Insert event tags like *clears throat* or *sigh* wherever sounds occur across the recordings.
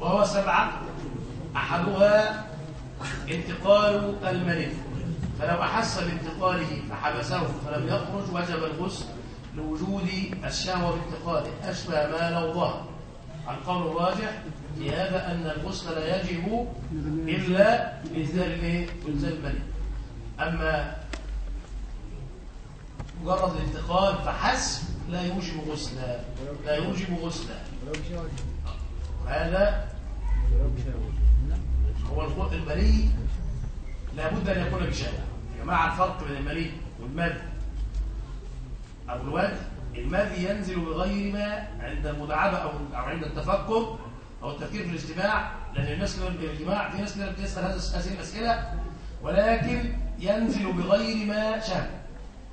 وهو سبعة أحدها انتقال المني فلو أحس بانتقاله فحبسه فلم يخرج وجب الغسل لوجود الشهوة بانتقاله. أشبه ما لو ظهر. القول الراجح في هذا أن الغسل لا يجب إلا بإنزال المني أما مجرد الانتقال فحسب لا يوجب غسلا لا يوجب غسلا. هذا هو الخلق المني لابد أن يكون بشهوة. يا جماعة الفرق بين المني والمذي أو الوجه المذي ينزل بغير ما عند المداعبه أو أو عند التفكر أو التفكير في الاجتماع لأن الناس الاجتماع في ناس كده بتسال هذه الأسئلة ولكن ينزل بغير ما شهد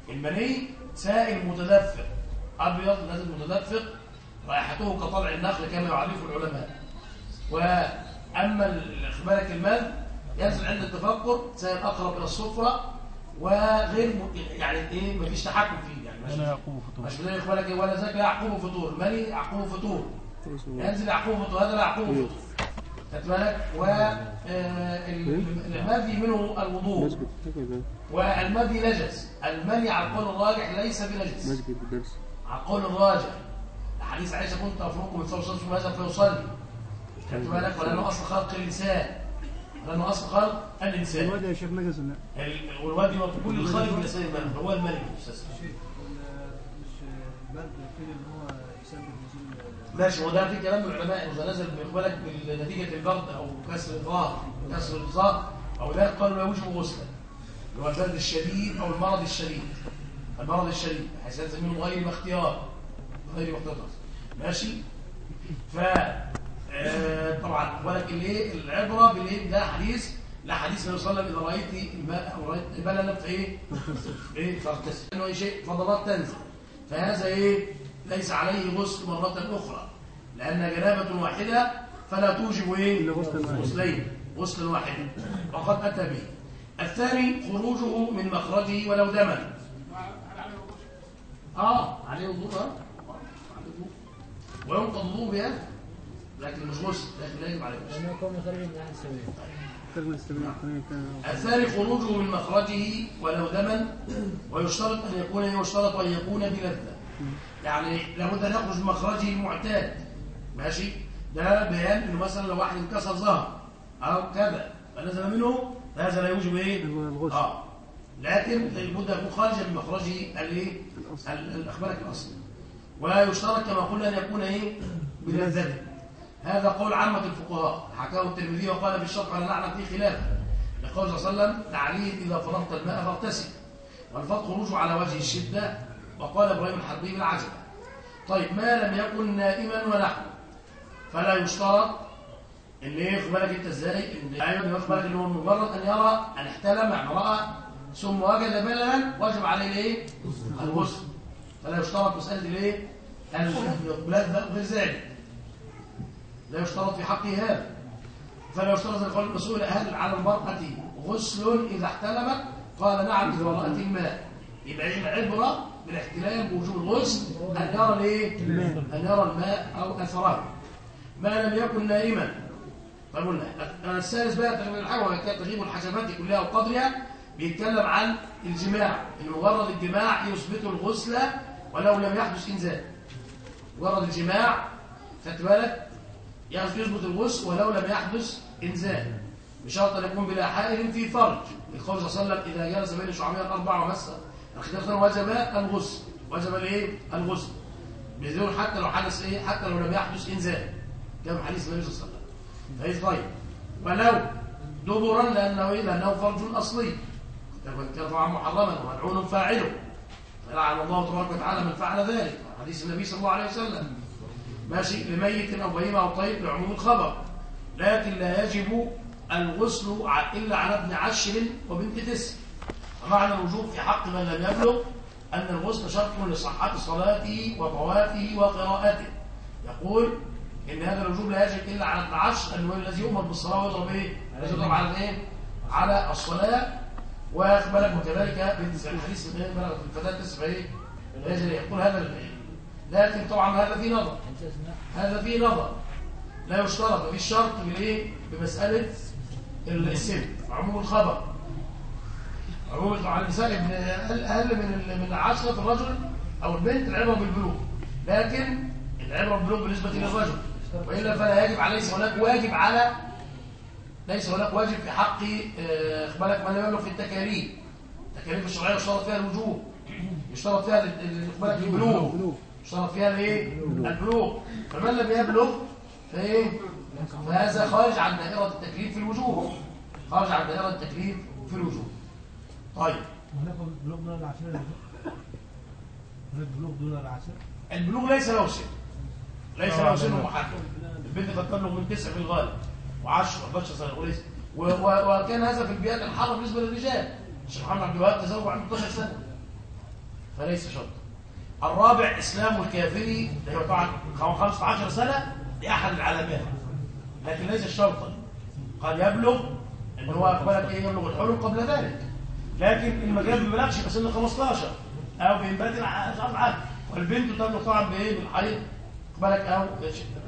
المني سائل متدفق أبيض نازل متدفق رائحته كطلع النخل كما يعرفه العلماء. وأما بالك المال ينزل عند التفكر سائل أقرب إلى الصفرة وغير يعني إيه مفيش تحكم فيه يعني مش يعقوب فطور مش زي إخبارك ولا ذاك لا يعقوب فطور المني يعقوب فطور ينزل يعقوب فطور هذا لا يعقوب فطور خدت بالك؟ والمذي منه الوضوء. والمذي نجس. المني على القول الراجح ليس بنجس. مسجد الدرس. على القول الراجح. حديث عائشة كنت أفرقكم من صلى الله عليه وسلم فيصلي. خدت بالك ولأنه أصل خلق الإنسان. لأنه أصل خلق الإنسان. الواد يا شيخ نجس ولا ال- والوادي كل الخارج من الإنسان هو نزول ماشي هو ده في كلام من العلماء. إذا نزل بالك بنتيجه البرد أو كسر الظهر كسر الظهر أو ذلك قالوا لا يوجب غسلا. اللي هو البرد الشديد أو المرض الشديد. المرض الشديد بحيث ينزل منه غير اختيار. غير ما اختيار ماشي؟ ف آه، طبعا ولكن إيه العبرة بالايه ده حديث لا حديث النبي صلى الله عليه وسلم إذا رأيت الماء أو رأيت البلل في إيه إيه فاغتسل انه اي شيء فضلات تنزل. فهذا إيه ليس عليه غسل مرة أخرى. لأن جنابة واحدة فلا توجب إيه؟ إلا غسلا واحدا. غسلين. غسل واحد. وقد أتى به. الثاني خروجه من مخرجه ولو دما. آه عليه وضوء. آه عليه وضوء. وينقض الوضوء بهذا لكن مش غسل لكن لا يجب عليه غسل الثاني خروجه من مخرجه ولو دما ويشترط أن يكون يشترط أن يكون بلذة يعني لابد أن يخرج من مخرجه المعتاد ماشي؟ ده بيان إنه مثلا لو واحد انكسر ظهر أو كذا فنزل منه هذا لا يوجب إيه؟ الغسل. آه. لكن لابد أن يكون خارجا من مخرجه الايه الأصل. ال- الاصل ويشترط كما قلنا أن يكون إيه؟ بلذته هذا قول عامة الفقهاء. حكاه الترمذي وقال في الشرح ولا نعلم فيه خلاف. لقول صلى الله عليه وسلم تعليل إذا فرغت الماء فاغتسل. والفرق خروجه على وجه الشدة. وقال إبراهيم الحربي بالعجلة طيب ما لم يكن نائما ونحوه فلا يشترط إيه ياخد بالك إنت إزاي؟ إن أيوه ياخد بالك ان هو مجرد أن يرى أن احتلم يعني راى ثم وجد بللا وجب عليه الإيه؟ الغسل. فلا يشترط مساله الايه؟ البلاد غير ذلك لا يشترط في حقه هذا. فلا يشترط ان يقول المسؤول هل على المرأة غسل إذا احتلمت؟ قال نعم إذا رأت الماء يبقى إيه؟ العبرة بالاحتلام بوجوب الغسل أن يرى الايه؟ أن يرى الماء أو أثره ما لم يكن نائما. فقلنا الثالث بقى تغيير الحاجة تغييب الحشفات كلها وقدرها بيتكلم عن الجماع. مجرد الجماع يثبت الغسل ولو لم يحدث إنزال. مجرد الجماع بالك يثبت الغسل ولو لم يحدث إنزال. بشرط أن يكون بلا حائل في فرج. القول صلى الله عليه وسلم إذا جلس بين شعبين الاربع ومس. الختان وجب الغسل. وجب الإيه؟ الغسل. بدون حتى لو حدث إيه؟ حتى لو لم يحدث إنزال. كما حديث النبي صلى الله عليه وسلم. فايه طيب. ولو دبرا لأنه إيه لأنه فرج أصلي. كان طبعا محرما وملعون فاعله. فلعن الله تبارك وتعالى من فعل ذلك. حديث النبي صلى الله عليه وسلم. ماشي لميت أو بهيمة أو طيب لعموم الخبر. لكن لا يجب الغسل إلا على ابن عشر وبنت تسع. ومعنى الوجوب في حق من لم يبلغ أن الغسل شرط لصحة صلاته وطوافه وقراءته. يقول إن هذا الوجوب لا يجب إلا على ابن عشر الذي يؤمر بالصلاة ويضرب إيه؟ يضرب على إيه؟ على الصلاة واخد بالك وكذلك بنت الحديث من غير بلغت الفتاة تسع إيه؟ يجري يقول هذا ال- لكن طبعا هذا فيه نظر. هذا فيه نظر. لا يشترط. مفيش شرط بالايه بمسألة السن. عموم الخبر عموم على النساء ابن أقل من من العشره في الرجل أو البنت العبرة بالبلوغ. لكن العبرة بالبلوغ بالنسبة للرجل. وإلا فلا يجب عليه هناك واجب على ليس هناك واجب في حق آه، أخبارك من يبلغ في التكاليف. التكاليف الشرعية يشترط فيها الوجوب يشترط فيها أخبارك البلوغ يشترط فيها الإيه؟ البلوغ. فمن لم يبلغ فإيه؟ فهذا خارج عن دائرة التكليف في الوجوب. خارج عن دائرة التكليف في الوجوب. طيب. هناك بلوغ دون دكتور؟ هناك بلوغ دون العشرة البلوغ ليس له سن ليس له سن محدد البنت قد تبلغ من تسع في الغالب. و10 11 سنه وليس وكان هذا في البيئات الحارة بالنسبة للرجال. الشيخ محمد عبد الوهاب تزوج عنده 12 سنة. فليس شرط. الرابع إسلام الكافري اللي هو طبعا 15 سنة دي أحد العلامات. لكن ليس شرطا. قد يبلغ إن هو أقبلك إيه يبلغ الحلم قبل ذلك. لكن المجال ما بيبلغش سن 15 أو بينبات العقد. والبنت تبلغ طبعا بإيه؟ بالحيض. بالك أو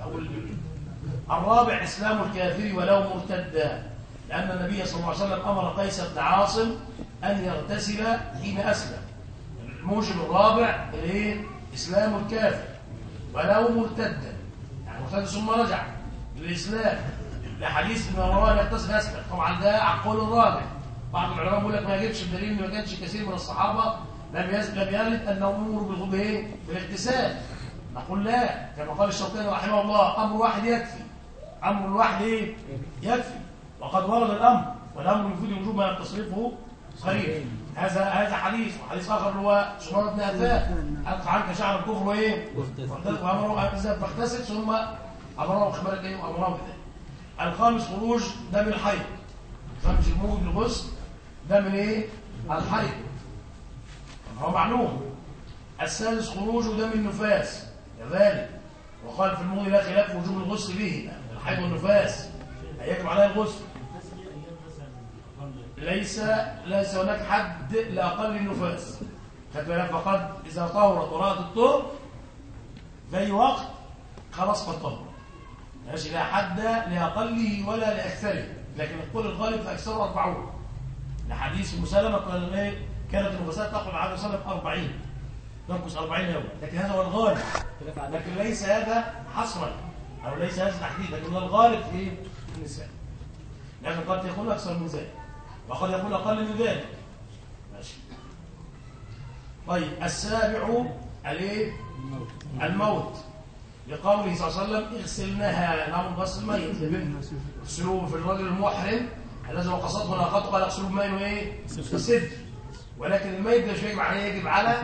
أو الرابع إسلام الكافر ولو مرتدا لأن النبي صلى الله عليه وسلم أمر قيس بن عاصم أن يغتسل حين أسلم. الموجب الرابع الايه إسلام الكافر ولو مرتدا. يعني مرتد ثم رجع للإسلام. لحديث إن مروان يغتسل يسلم طبعا ده على القول الرابع. بعض العلماء بيقول لك ما يجبش بدليل ان ما كانش كثير من الصحابة. لم لم يرد بالغ- بإيه؟ بالاغتسال. نقول لا. كما قال الشوكاني رحمه الله أمر واحد يكفي. أمر الواحد إيه يكفي. وقد ورد الأمر والأمر يفيد وجوب ما تصريفه صريح هذا هذا حديث وحديث آخر هو سمره بن افان ألقى عنك شعر الكفر وإيه؟ وأمره أن تغتسل ثم أمره أخبارك إيه وأمره بذلك. الخامس خروج دم الحيض خمس الموجب للغسل ده من إيه؟ الحيض هو معلوم. السادس خروج دم النفاس. كذلك. وقال في المغني لا خلاف وجوب الغسل به. الحيض والنفاس هيجب عليها الغسل. ليس ليس هناك حد لأقل النفاس. فقد إذا طهرت ورأت الطهر في أي وقت خلاص قد طهر ماشي لا حد لأقله ولا لأكثره. لكن القول الغالب فاكثره 40 لحديث مسلمه قال كانت النفساء تقل على صلاه 40 تنقص 40 يوم لكن هذا هو الغالب. لكن ليس هذا حصرا. أو ليس هذا تحديد لكن الغالب في النساء. لكن قد يكون أكثر من ذلك. وقد يكون أقل من ذلك. ماشي. طيب السابع الإيه؟ الموت. لقوله صلى الله عليه وسلم اغسلنها نعم غسل الميت اغسلوه في الرجل المحرم الذي وقصته ناقته قال اغسلوه بماء وإيه؟ السد ولكن الميت ده مش يجب عليه يجب على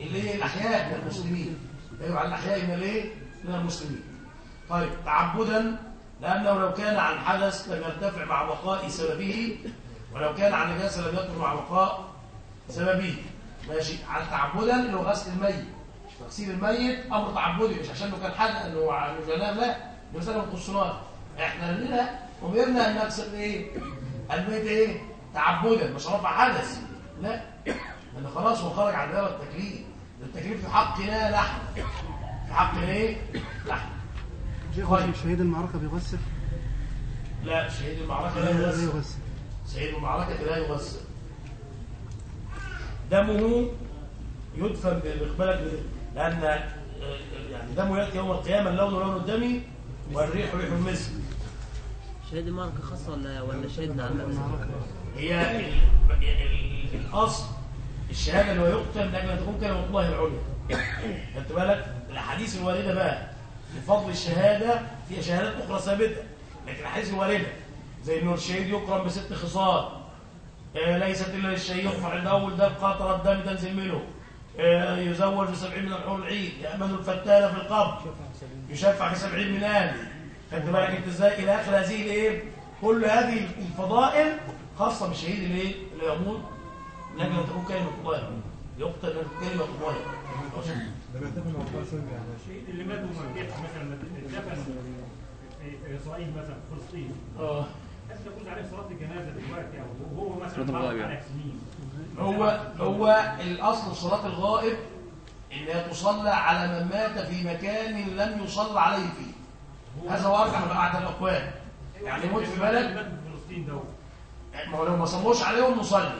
اللي هي الأحياء من المسلمين. يجب على الأحياء من الإيه؟ من المسلمين. طيب تعبدا لأنه لو كان عن حدث لم يرتفع مع بقاء سببه ولو كان عن نجاسه لم يترك مع بقاء سببه. ماشي. عن تعبدا اللي هو غسل الميت؟ تغسيل الميت أمر تعبدي. مش عشان كان حد إنه انه جناب لا. ما تخصناش إحنا لنا أمرنا ان نغسل إيه؟ الميت إيه؟ تعبدا مش رفع حدث. لا. لأن خلاص هو خرج عن دائره التكليف. التكليف في حقنا نحن. في حقنا إيه؟ نحن. شهيد المعركة بيغسل؟ لا شهيد المعركة لا لا يغسل. شهيد المعركة لا يغسل. دمه يدفن بالإقبال لأن آه، يعني دمه يأتي يوم القيامة اللون لون الدم والريح ريح المسك. شهيد المعركة خاصة ولا ولا شهيدنا عامة؟ هي ال- ال- الأصل الشهادة اللي هو يقتل لأجل أن تكون كلمة الله العليا خدت بالك؟ الأحاديث الواردة بقى. لفضل الشهادة فيها شهادات أخرى ثابتة لكن الأحاديث الواردة زي إنه الشهيد يكرم بست خصال. آه، ليست إلا للشهيد يرفع عند أول دم قطرة دم تنزل منه. آه، يزوج بسبعين من الحور العيد. يأمن الفتان في القبر. يشفع في سبعين من أهله خدت بالك أنت إزاي؟ إلى آخر هذه الإيه؟ كل هذه الفضائل خاصة بالشهيد الإيه اللي يموت. أن تكون كلمة الله يقتل كلمة الله اللي ماتوا مثلا دفن في في اسرائيل مثلا فلسطين آه. هل تكون عليه صلاه الجنازه دلوقتي أو هو مثلا. على سنين هو هو الاصل صلاة الغائب انها تصلى على من مات في مكان لم يصلى عليه فيه هذا من أعدى الأقوال يعني يموت في بلد ما هو لو ما صلوش عليهم نصلي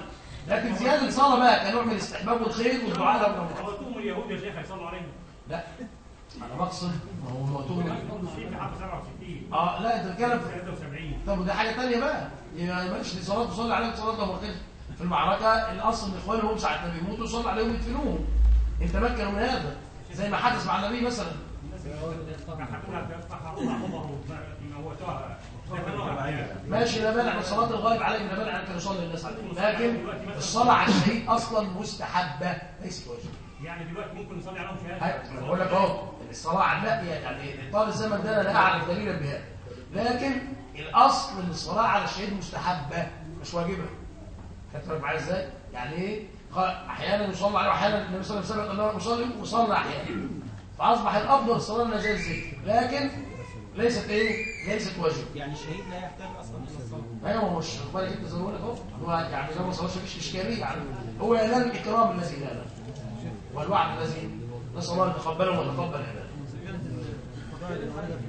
لكن زيادة الصلاه بقى كنوع من الاستحباب والخير والدعاء لهم موتوهم اليهود يا شيخ هيصلوا عليهم. لا أنا بقصد ما هو موتوه في في حرب 67 آه لا أنت بتتكلم في 73 طب وده حاجة ثانية بقى. يعني ماشي دي صلاة تصلي عليهم صلاة لو مرتين في المعركة الأصل إن إخوانهم ساعة ما بيموتوا يصلي عليهم يدفنوهم أنت مكنوا من هذا. زي ما حدث مع النبي مثلا. عمره موتوها دفنوها ماشي لا مانع من صلاة الغائب عليه لا مانع أن يصلي الناس عليه لكن الصلاة على الشهيد أصلا مستحبة ليست واجبه يعني دلوقتي ممكن نصلي عليهم أنا بقول لك أهو إن الصلاة على لا يعني طال الزمن ده أنا لا أعرف دليلا بهذا لكن الأصل إن الصلاة على الشهيد مستحبة مش واجبة. خدت بالك معايا إزاي؟ يعني إيه؟ خ- أحيانا يصلى عليه واحيانا النبي صلى الله عليه وسلم انه يصلي وصلى أحيانا. فأصبح الأفضل الصلاه على زي لكن ليست إيه؟ ليست واجبه يعني الشهيد لا يحتاج أصلا إلى الصلاة. أيوه مش بالك انت زي ما بقول لك أهو. هو يعني لو ما صلاش مفيش اشكاليه يعني هو ينال الإكرام الذي ناله والوعد الذي نسأل الله أن يتقبله ويتقبل عباده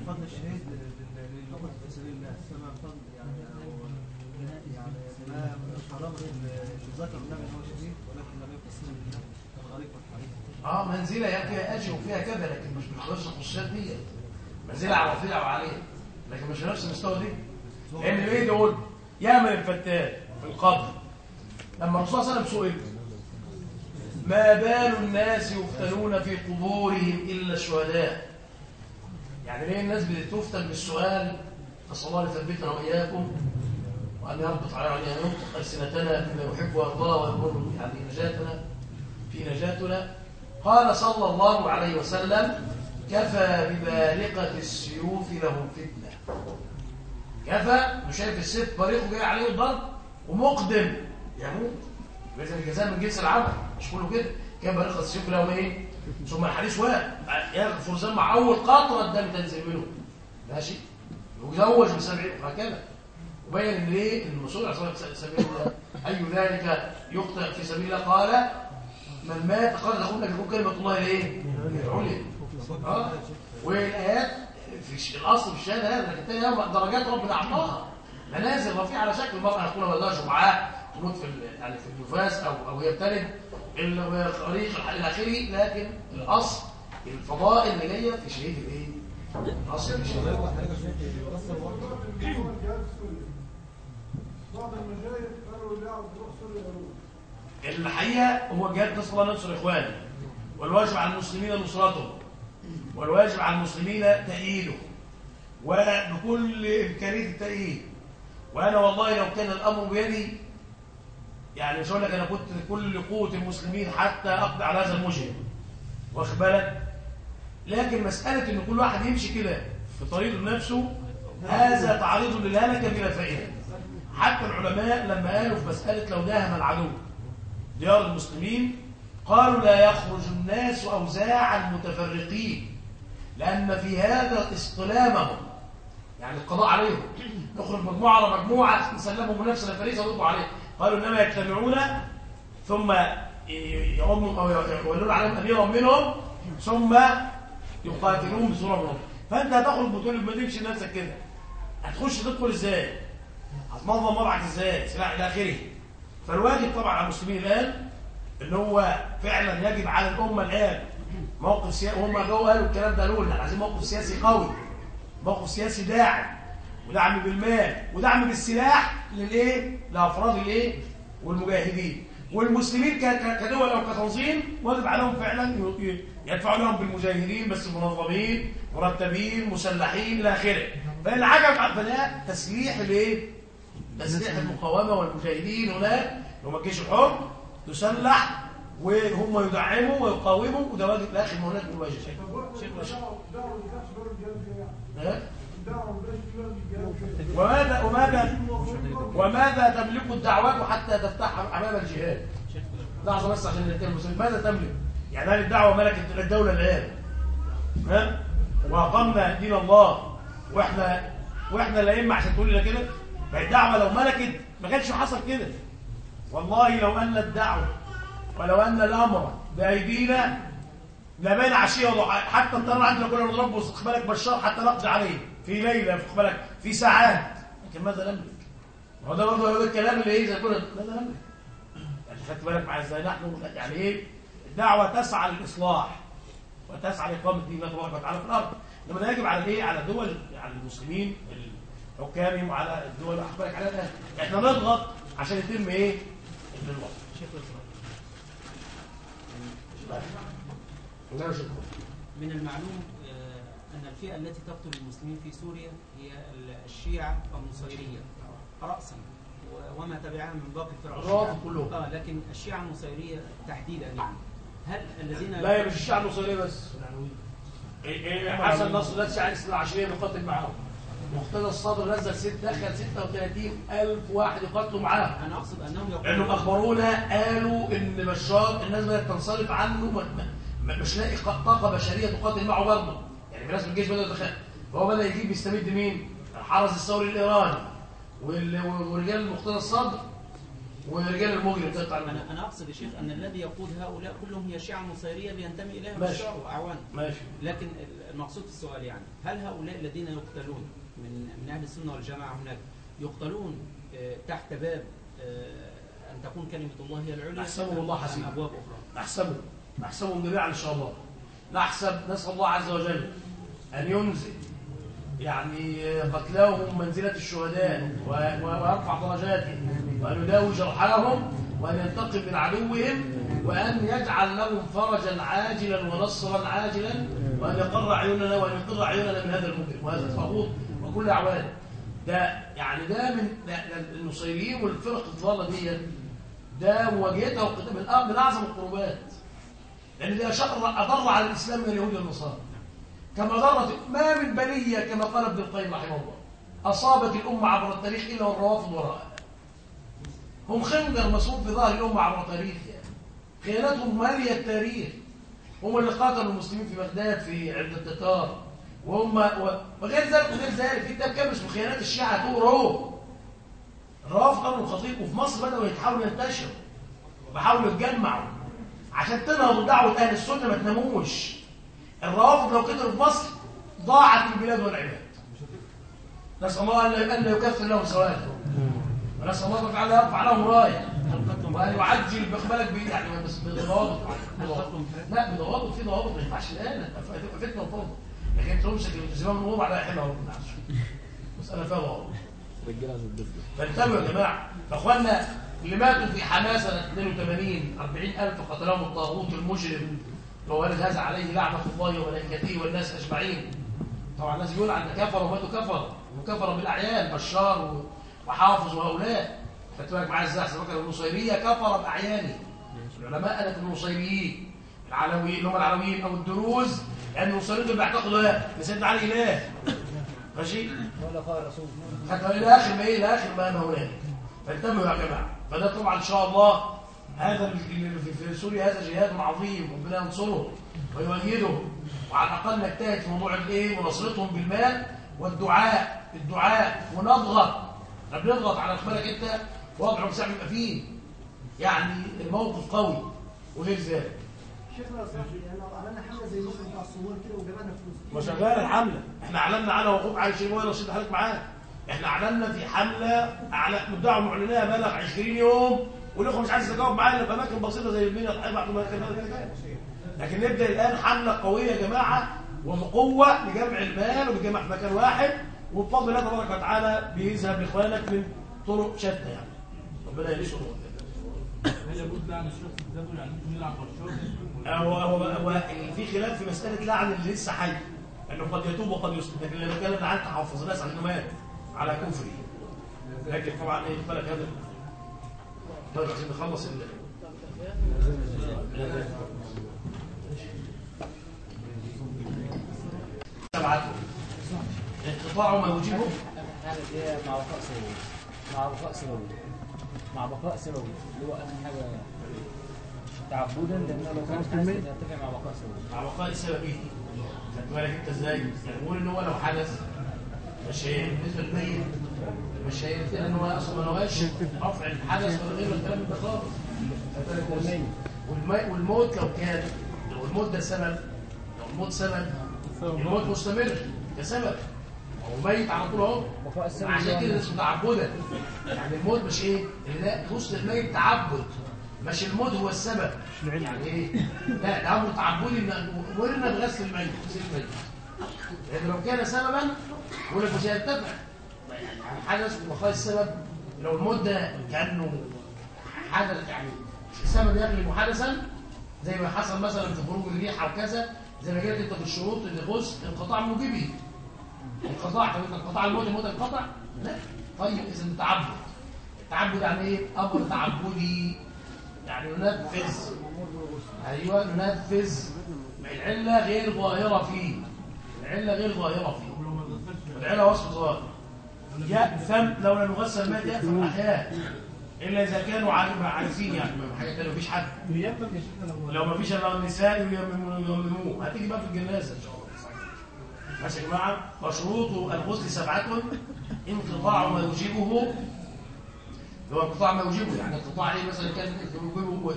فضل الشهيد في سبيل الله فضل يعني يعني ما حرام ذكر النبي ان هو شهيد ولكن لم يكن سبيل الله كالغريق والحريق آه منزلة يا فيها أجر وفيها كذا لكن مش بنخش الخصوصيات دي منزله على رفيع وعليه لكن مش نفس المستوى دي. لأن إيه دول يعمل الفتان في القبر؟ لما الرسول صلى الله عليه وسلم سئل ما بال الناس يفتنون في قبورهم إلا الشهداء؟ يعني ليه الناس بتفتن بالسؤال؟ نسال الله يثبتنا وإياكم وأن يربط على ان ينطق ألسنتنا بما يحب ويرضى ويكون يعني نجاتنا في نجاتنا. قال صلى الله عليه وسلم كفى ببارقة السيوف لهم فتنة. كفى مش شايف السيف بريقه جاي عليه الضرب ومقدم. يموت. لازم الجزاء من جنس العمل. مش كله كده. كان بارقة السيوف لهم إيه؟ ثم الحديث واقع. يغفر ذنب مع اول قطرة الدم تنزل منه. ماشي ويزوج بسبعين وهكذا. وبين ليه؟ إن الرسول عليه الصلاة والسلام أي ذلك يقطع في سبيل الله؟ قال من مات قال لك يكون كلمة الله الايه العليا والايات في الأصل في الشهادة هذا لكن درجات ربنا أعطاها. منازل رفيعه على شكل المرأة يكون ولا شمعاء تموت في يعني في النفاس أو أو هي بتلد إلى آخره. لكن الأصل الفضائل اللي جاية في شهيد الإيه؟ الأصل في شهيد يروح الحقيقة هو جهاد نصر الله ننصر إخوانه والواجب على المسلمين نصرته. والواجب على المسلمين تأييده. وبكل إمكانية التأييد. وأنا والله لو كان الأمر بيدي يعني مش هقول لك أنا كنت كل قوة المسلمين حتى أقضي على هذا المجرم واخد لكن مسألة إن كل واحد يمشي كده في طريقه لنفسه هذا تعريض للهلكة بلا فائدة حتى العلماء لما قالوا في مسألة لو داهم العدو ديار المسلمين قالوا لا يخرج الناس أوزاعا متفرقين. لأن في هذا اصطلامهم يعني القضاء عليهم. *clears throat* يخرج مجموعة على مجموعة نسلمهم نفس الفريسة ويضربوا عليه. قالوا إنما يجتمعون ثم يعموا أو يولون عليهم أميرا منهم ثم يقاتلون بصورة منهم فأنت هتخرج بتقول ما تمشي نفسك كده. هتخش تدخل إزاي؟ هتنظم وضعك إزاي؟ سلاح إلى آخره. فالواجب طبعا على المسلمين الآن إن هو فعلا يجب على الأمة الآن موقف سياسي وهم جو قالوا الكلام ده قالوا لنا عايزين موقف سياسي قوي. موقف سياسي داعم. ودعم بالمال ودعم بالسلاح للإيه؟ لأفراد الإيه؟ والمجاهدين. والمسلمين كدول أو كتنظيم واجب عليهم فعلا يدفعوا لهم بالمجاهدين بس منظمين مرتبين مسلحين إلى آخره. فاللي عجب فده تسليح الإيه؟ تسليح المقاومة والمجاهدين هناك. اللي هم الجيش الحر يسلح وهم يدعموا ويقاوموا وده واجب الآخر ما هناك من واجب يعني بلد الجهاد وماذا وماذا وماذا تملك الدعوات حتى تفتح أمام الجهاد؟ لحظة بس عشان نتكلم. ماذا تملك؟ يعني هل الدعوة ملكت الدولة الآن؟ ها واقمنا دين الله. وإحنا وإحنا الأئمة عشان تقول لنا كده؟ ما الدعوة لو ملكت ما كانش حصل كده. والله لو أن الدعوة ولو أن الأمر بايدينا لبان عشيه وضحى حتى اضطر عندنا كنا نضربه بالك بشار حتى نقضي عليه في ليلة في بالك في ساعات لكن ماذا نملك؟ ما هو ده برضه هو الكلام اللي إيه زي كنا ماذا نملك؟ يعني خدت بالك معايا إزاي نحن يعني إيه الدعوة تسعى للإصلاح وتسعى لإقامة دين الله تبارك وتعالى في الأرض إنما ده يجب على الايه؟ على الدول على المسلمين حكامهم وعلى الدول واخد بالك على الأهل. إحنا نضغط عشان يتم إيه؟ الوضع شيخ لا شكرا من المعلوم آه، أن الفئة التي تقتل المسلمين في سوريا هي ال- الشيعة النصيرية رأسا. وما تبعها من باقي الفرق كلهم. آه لكن الشيعة النصيرية تحديدا يعني. هل الذين لا هي مش الشعب المصري بس. إيه- إيه حسن نصر ده الشعب العشرية بيقاتل معاهم. مقتدى الصدر نزل ست دخل 36 ألف واحد يقاتلوا معاه أنا أقصد أنهم لأنهم يقولون أخبرونا قالوا إن بشار الناس بدأت تنصرف عنه ما- ما- مش لاقي طاقة بشرية تقاتل معه برضه. يعني ناس من الجيش بدأوا يتخيل فهو بدأ يجيب يستمد مين؟ الحرس الثوري الإيراني. وال- ورجال مقتدى الصدر ورجال المجرم. تقطع المنام أنا أنا أقصد يا شيخ أن الذي يقود هؤلاء كلهم هي الشيعة النصيرية بينتمي ماشي. بشار وأعوانه ماشي. لكن المقصود في السؤال يعني هل هؤلاء الذين يقتلون من من أهل السنة والجماعة هناك يقتلون آه، تحت باب آه، أن تكون كلمة الله هي العليا. أحسبهم الله أم حسيبا. أبواب أخرى. نحسبه نحسبهم جميعا إن شاء الله. نحسب نسأل الله عز وجل أن ينزل يعني قتلاهم منزلة الشهداء ويرفع درجاتهم وأن يداوي جرحاهم وأن ينتقم من عدوهم وأن يجعل لهم فرجا عاجلا ونصرا عاجلا وأن يقر عيوننا وأن يقر عيوننا من هذا المجرم وهذا الطاغوت. وكل اعوانه ده يعني ده من النصيريين والفرق الضالة دي. ده مواجهتها وقت- من أ- من أعظم القربات. لأن ده شر أضر على الإسلام من اليهود والنصارى. كما ضرت ما من بليه كما قال ابن القيم رحمه الله. أصابت الأمة عبر التاريخ إلا والروافض وراءها. هم خنجر مصروف في ظهر الأمة عبر التاريخ يعني. خيانتهم مالية التاريخ. هم اللي قاتلوا المسلمين في بغداد في عند التتار. وهم وغير ذلك وغير ذلك في كتاب كامل اسمه خيانات الشيعة دور اهو قالوا الخطيب وفي مصر بدأوا يحاولوا ينتشروا وبيحاولوا يتجمعوا. عشان تنهضوا دعوة أهل السنة ما تناموش. الروافض لو كتروا في مصر ضاعت البلاد والعباد. نسأل الله ان لا- يكفر لهم سوادهم. ونسأل الله تعالى يرفع لهم راية. وأن يعجل باقبالك بيه يعني بس بضوابط. لا بضوابط في ضوابط ما ينفعش الآن. هتبقى فتنة وفوضى لكن تمسك الزمام النور على حلوة ما ينفعش مسألة فيها ضوابط فانتبهوا يا جماعة. فاخواننا اللي ماتوا في حماه سنة 82 40000 قتلهم الطاغوت المجرم هو ولد هذا عليه لعنة الله وملائكته والناس أجمعين. طبعا الناس بيقول عن كفر وماتوا كفر وكفر بالأعيان بشار وحافظ وهؤلاء. خدت بالك معايا إزاي؟ أحسن فكر النصيريه كفر بأعيانه. العلماء قالت النصيريين العلويين اللي هم العلويين أو الدروز لأن النصيريين دول بيعتقدوا إيه؟ ان سيدنا علي اله ماشي؟ ولا قال رسول حتى إلى آخر ما إيه إلى آخر ما هناك. فانتبهوا يا جماعة. فده طبعا إن شاء الله هذا في سوريا هذا جهاد عظيم ربنا ينصره ويؤيده. وعلى الأقل نجتهد في موضوع الإيه مناصرتهم بالمال والدعاء. الدعاء ونضغط. إحنا بنضغط على أخبارك أنت؟ وضع مساعد يبقى فيه. يعني الموقف قوي وغير ذلك. حملة. زي مصر بتاع كده وجمعنا فلوس ما شغال الحمله إحنا أعلنا عنها وقوف على شيء وأنا رشيد حضرتك معاه إحنا أعلنا في حملة على مدعوا معلناها بلغ 20 يوم والاخوه مش عايز تجاوب معانا في اماكن بسيطة زي المنيا الحي بعض الاماكن لكن نبدأ الآن حملة قوية يا جماعة وبقوه لجمع المال وبيجمع في مكان واحد. وبفضل الله تبارك وتعالى بيذهب لإخوانك من طرق شتى يعني. ربنا ينصره هو هو هو في خلاف في مسألة لعن اللي لسه حي. انه قد يتوب وقد يسلم لكن لما كان عن تحفظ الناس على إنه مات على كفره لكن طبعا إيه بالك هذا؟ طيب عشان نخلص ال سبعته انقطاع ما يجيبه مع مع مع بقاء سبوي اللي هو أهم حاجة تعبدا لأن لو كان حدث يتفق مع بقاء سبوي مع بقاء سببه خدت بالك أنت إزاي؟ يعني بقول إن هو لو حدث مش هي بالنسبة للميت مش هي لأن هو أصلا ما لهاش رفع الحدث ولا غيره الكلام ده خالص. والموت لو كان لو الموت ده سبب لو الموت سبب. الموت مستمر كسبب. هو ميت على طول أهو. عشان كده اسمه تعبدا يعني الموت مش إيه؟ اللي لا غسل الميت تعبد. مش الموت هو السبب. يعني إيه؟ لا ده أمر تعبدي امرنا بغسل الميت غسل الميت. لأن لو كان سببا يقول لك مش هيتفق يعني حدث وبقاء السبب. لو الموت ده كأنه حدث يعني السبب يغلب حدثا. زي ما حصل مثلا في خروج الريح أو كذا زي ما قلت أنت في الشروط إن غسل انقطاع موجبي انت انقطاع الموت الموت انقطع لا. طيب إذا التعبد التعبد يعني إيه؟ أمر تعبدي. يعني ننفذ. أيوه ننفذ. العلة غير ظاهرة فيه. العلة غير ظاهرة فيه. العلة وصف ظاهر. يأثم لو لم يغسل الماء يأثم احياء إلا إذا كانوا عارفين يعني. حاجة تانية مفيش حد. لو لو ما فيش إلا النساء يمموه هتيجي بقى في الجنازة إن شاء الله. ماشي يا جماعة؟ وشروط الغسل سبعة انقطاع ما يوجبه. هو انقطاع ما يوجبه يعني انقطاع إيه مثلا كان يوجبه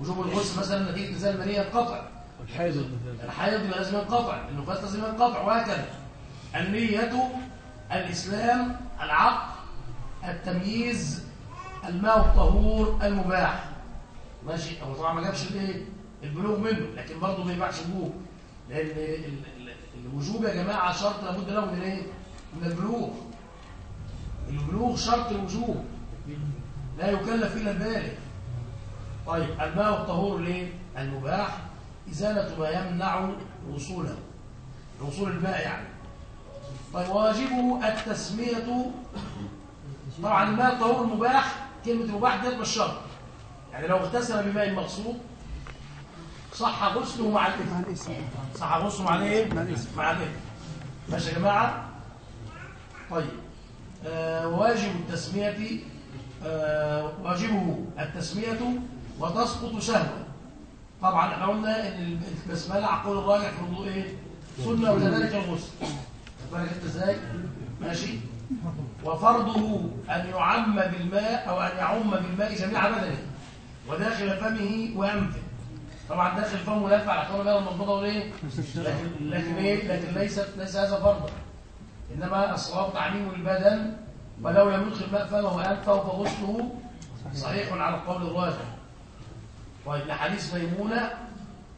وجوب الغسل مثلا نتيجة نزال المنية ينقطع الحيض الحيض يبقى لازم ينقطع النفاس لازم ينقطع وهكذا النية الإسلام العقل التمييز الماء الطهور المباح. ماشي؟ هو طبعا ما جابش الإيه؟ البلوغ منه لكن برضه ما ينفعش البلوغ. لأن الوجوب يا جماعة شرط لابد له من إيه؟ من البلوغ. البلوغ شرط الوجوب. لا يكلف إلا البالغ. طيب الماء الطهور ليه؟ المباح. ازاله ما يمنع وصوله وصول الماء يعني. طيب واجبه التسمية. طبعا الماء الطهور المباح كلمة مباح ديت مش شرط يعني لو اغتسل بماء مغصوب صح غسله مع الاسم صح غسله مع الإيه؟ مع الاثم ماشي يا جماعة. طيب. آه واجب التسمية آه واجبه التسمية وتسقط سهوا طبعا إحنا قلنا إن البسملة على قول الراجح في الوضوء إيه؟ سنة وكذلك الغسل. بالك انت إزاي؟ ماشي. وفرضه أن يعم بالماء أو أن يعم بالماء جميع بدنه وداخل فمه وأنفه طبعا داخل فمه لف على قول الله المضمضة وليه لكن لكن إيه؟ لكن ليس ليس هذا فرضا. إنما الصواب تعميم البدن ولو لم يدخل ماء فمه وانفه فغسله صحيح على القول الراجح. طيب لحديث ميمونة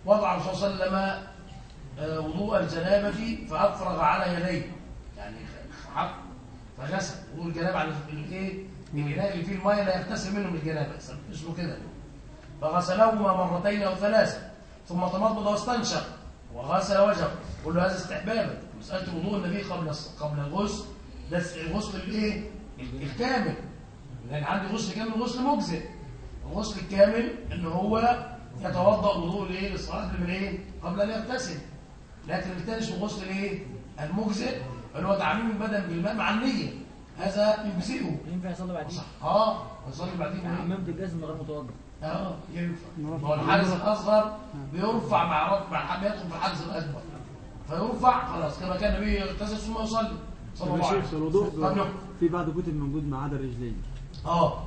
وضع الرسول صلى الله عليه وسلم آه، وضوء الجنابة فأفرغ على يديه. يعني حط فغسل وضوء الجنابة على الايه الاناء اللي فيه الماء لا يغتسل منه من الجنابة. اسمه كده. فغسلهما مرتين أو ثلاثة ثم تمضمض واستنشق وغسل وجهه. كل هذا استحبابا مسألة وضوء النبي قبل قبل الغسل. ده الغسل الإيه؟ الكامل. لأن عندي غسل كامل وغسل مجزئ. الغسل الكامل إن هو يتوضأ وضوء الإيه؟ للصلاة قبل من إيه قبل أن يغتسل. لكن الثاني اسمه غسل الإيه؟ المجزئ اللي هو تعميم البدن بالماء مع النية. هذا يجزئه. ينفع يصلي بعدين صح. آه يصلي بعدين؟ حمام الجزم غير متوضأ. آه ينفع. ما هو الحدث الأصغر بيرفع مع رفع مع الحد يدخل في الحدث الأكبر. فيرفع خلاص. كما كان النبي يغتسل ثم يصلي. صلى الله عليه وسلم. في بعض كتب موجود ما عدا الرجلين. آه.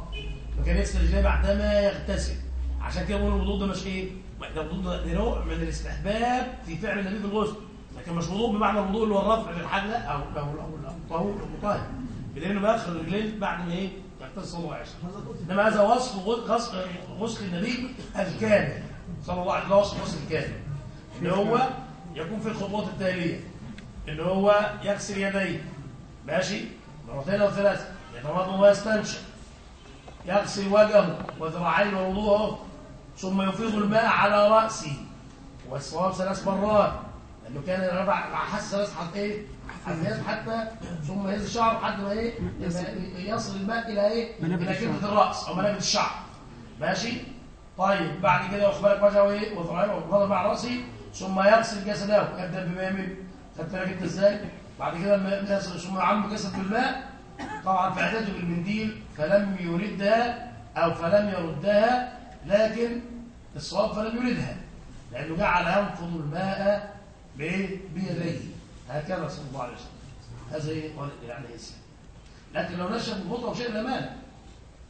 فكان يغسل رجليه بعدما يغتسل. عشان كده بيقولوا الوضوء ده مش إيه؟ ده الوضوء ده نوع من الاستحباب في فعل النبي في الغسل. لكن مش وضوء بمعنى الوضوء اللي هو الرفع للحله أو أو أو الطهور المطهر لأنه بيدخل الرجلين بعد ما إيه؟ صلى الله عليه وسلم. إنما هذا وصف غسل النبي الكامل. صلى الله عليه وسلم وصف غسل الكامل. إن هو يكون في الخطوات التالية. إن هو يغسل يديه. ماشي؟ مرتين أو ثلاثة. يتوضا ويستنشق يغسل وجهه وذراعيه ووضوءه ثم يفيض الماء على رأسه. والصواب ثلاث مرات. لأنه كان رفع حس ثلاث حتى إيه حتى حتى ثم يهز الشعر لحد ما إيه؟ يصل الماء إلى إيه؟ إلى. كبده الرأس أو منابت الشعر. ماشي؟ طيب بعد كده واخد بالك وجهه إيه وذراعيه وفضل مع راسه ثم يغسل جسده. يبدأ بما يمين. خدت بالك أنت إزاي؟ بعد كده لما يغسل ثم يعم جسد بالماء. طبعا في اعداده بالمنديل فلم يردها أو فلم يردها لكن الصواب فلم يردها لأنه جعل ينفض الماء بايه بيديه. هكذا صلى الله عليه وسلم. هذا إيه قال يعني يسلم لكن لو ببطء أو شيء لا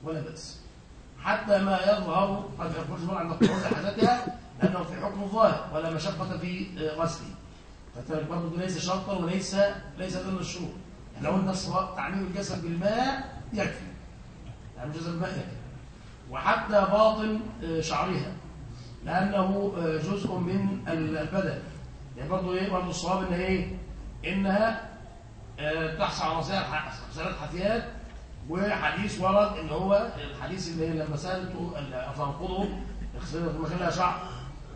ولا بأس. حتى ما يظهر قد يخرج المرء عند قرون حاجتها لأنه في حكم الظاهر ولا مشقة في غسله. فتلك برضه ليس شرطا وليس ليس ضمن الشروط لو أن الصواب تعميم الجسد بالماء يكفي. يعني الجسد بالماء يكفي. وحتى باطن آه، شعرها. لأنه آه، جزء من البدن. يعني برضه إيه؟ برضه الصواب إن إيه؟ إنها آه، تحصل على غسالات حثيات وحديث ورد إن هو الحديث اللي لما سألته افانقضه اغسلها ثم خليها شعر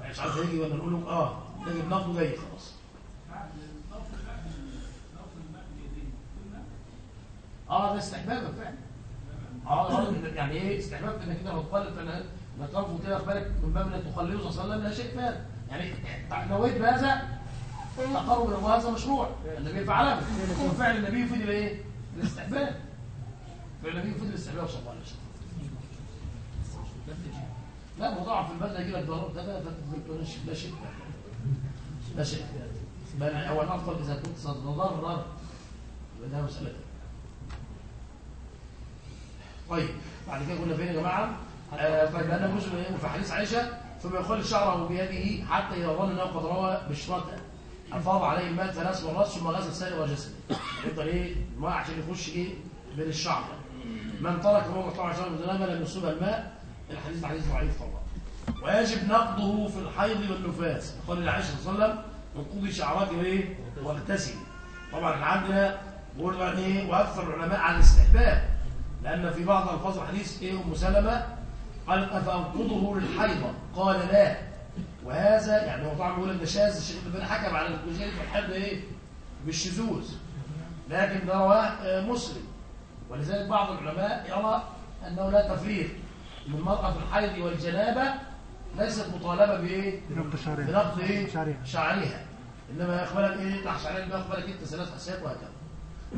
مش عارف هيجي ولا نقول آه يجي نقضه جاي خلاص. آه ده استحبابا فعلا. آه آه، يعني إيه استحباب؟ انك انت لو تقلل فانا ما تقف كده بالك من باب انك تخليه صلى الله عليه وسلم لا شيء فعلا. يعني نويت بهذا تقرب إلى الله هذا مشروع. النبي فعله. وفعل النبي يفيد الايه؟ الاستحباب فعل النبي يفيد الاستحباب صلى الله عليه وسلم. لا موضوع في البلد يجي لك ضرر ده ده لا شيء لا شيء. بل هو الأفضل إذا كنت ستتضرر يبقى ده مسألة. طيب بعد كده قلنا فين يا جماعة؟ طيب أنا من في حديث عائشة ثم يخل شعره بيده حتى إذا ظن أنه قد روى بشرته افاض عليه الماء ثلاث مرات ثم غسل سائر وجسده يفضل إيه؟ الماء عشان يخش إيه؟ بين الشعر. من ترك موضع طبعا شعر الجنابه لم يصيبها الماء. الحديث حديث ضعيف طبعا. ويجب نقضه في الحيض والنفاس. قال لعائشه صلى الله عليه وسلم انقضي شعرك وايه واغتسلي طبعا إحنا عندنا بيقول يعني إيه؟ وأكثر العلماء على الاستحباب. لأن في بعض الفاظ الحديث إيه؟ أم سلمة قالت أفأنقضه للحيضه قال لا. وهذا يعني هو طبعا بيقول إن شاذ الشيخ ابن حكم على الجزئيه في الحد إيه بالشذوذ لكن ده رواه آه، مسلم ولذلك بعض العلماء يرى أنه لا تفريق إن المرأة في الحيض والجنابة ليست مطالبة بإيه؟ بنقض شعرها. بنقض إيه؟ شعرها. إنما يقبلك إيه؟ تحت شعرها ما يقبلك انت ثلاث اسيات وهكذا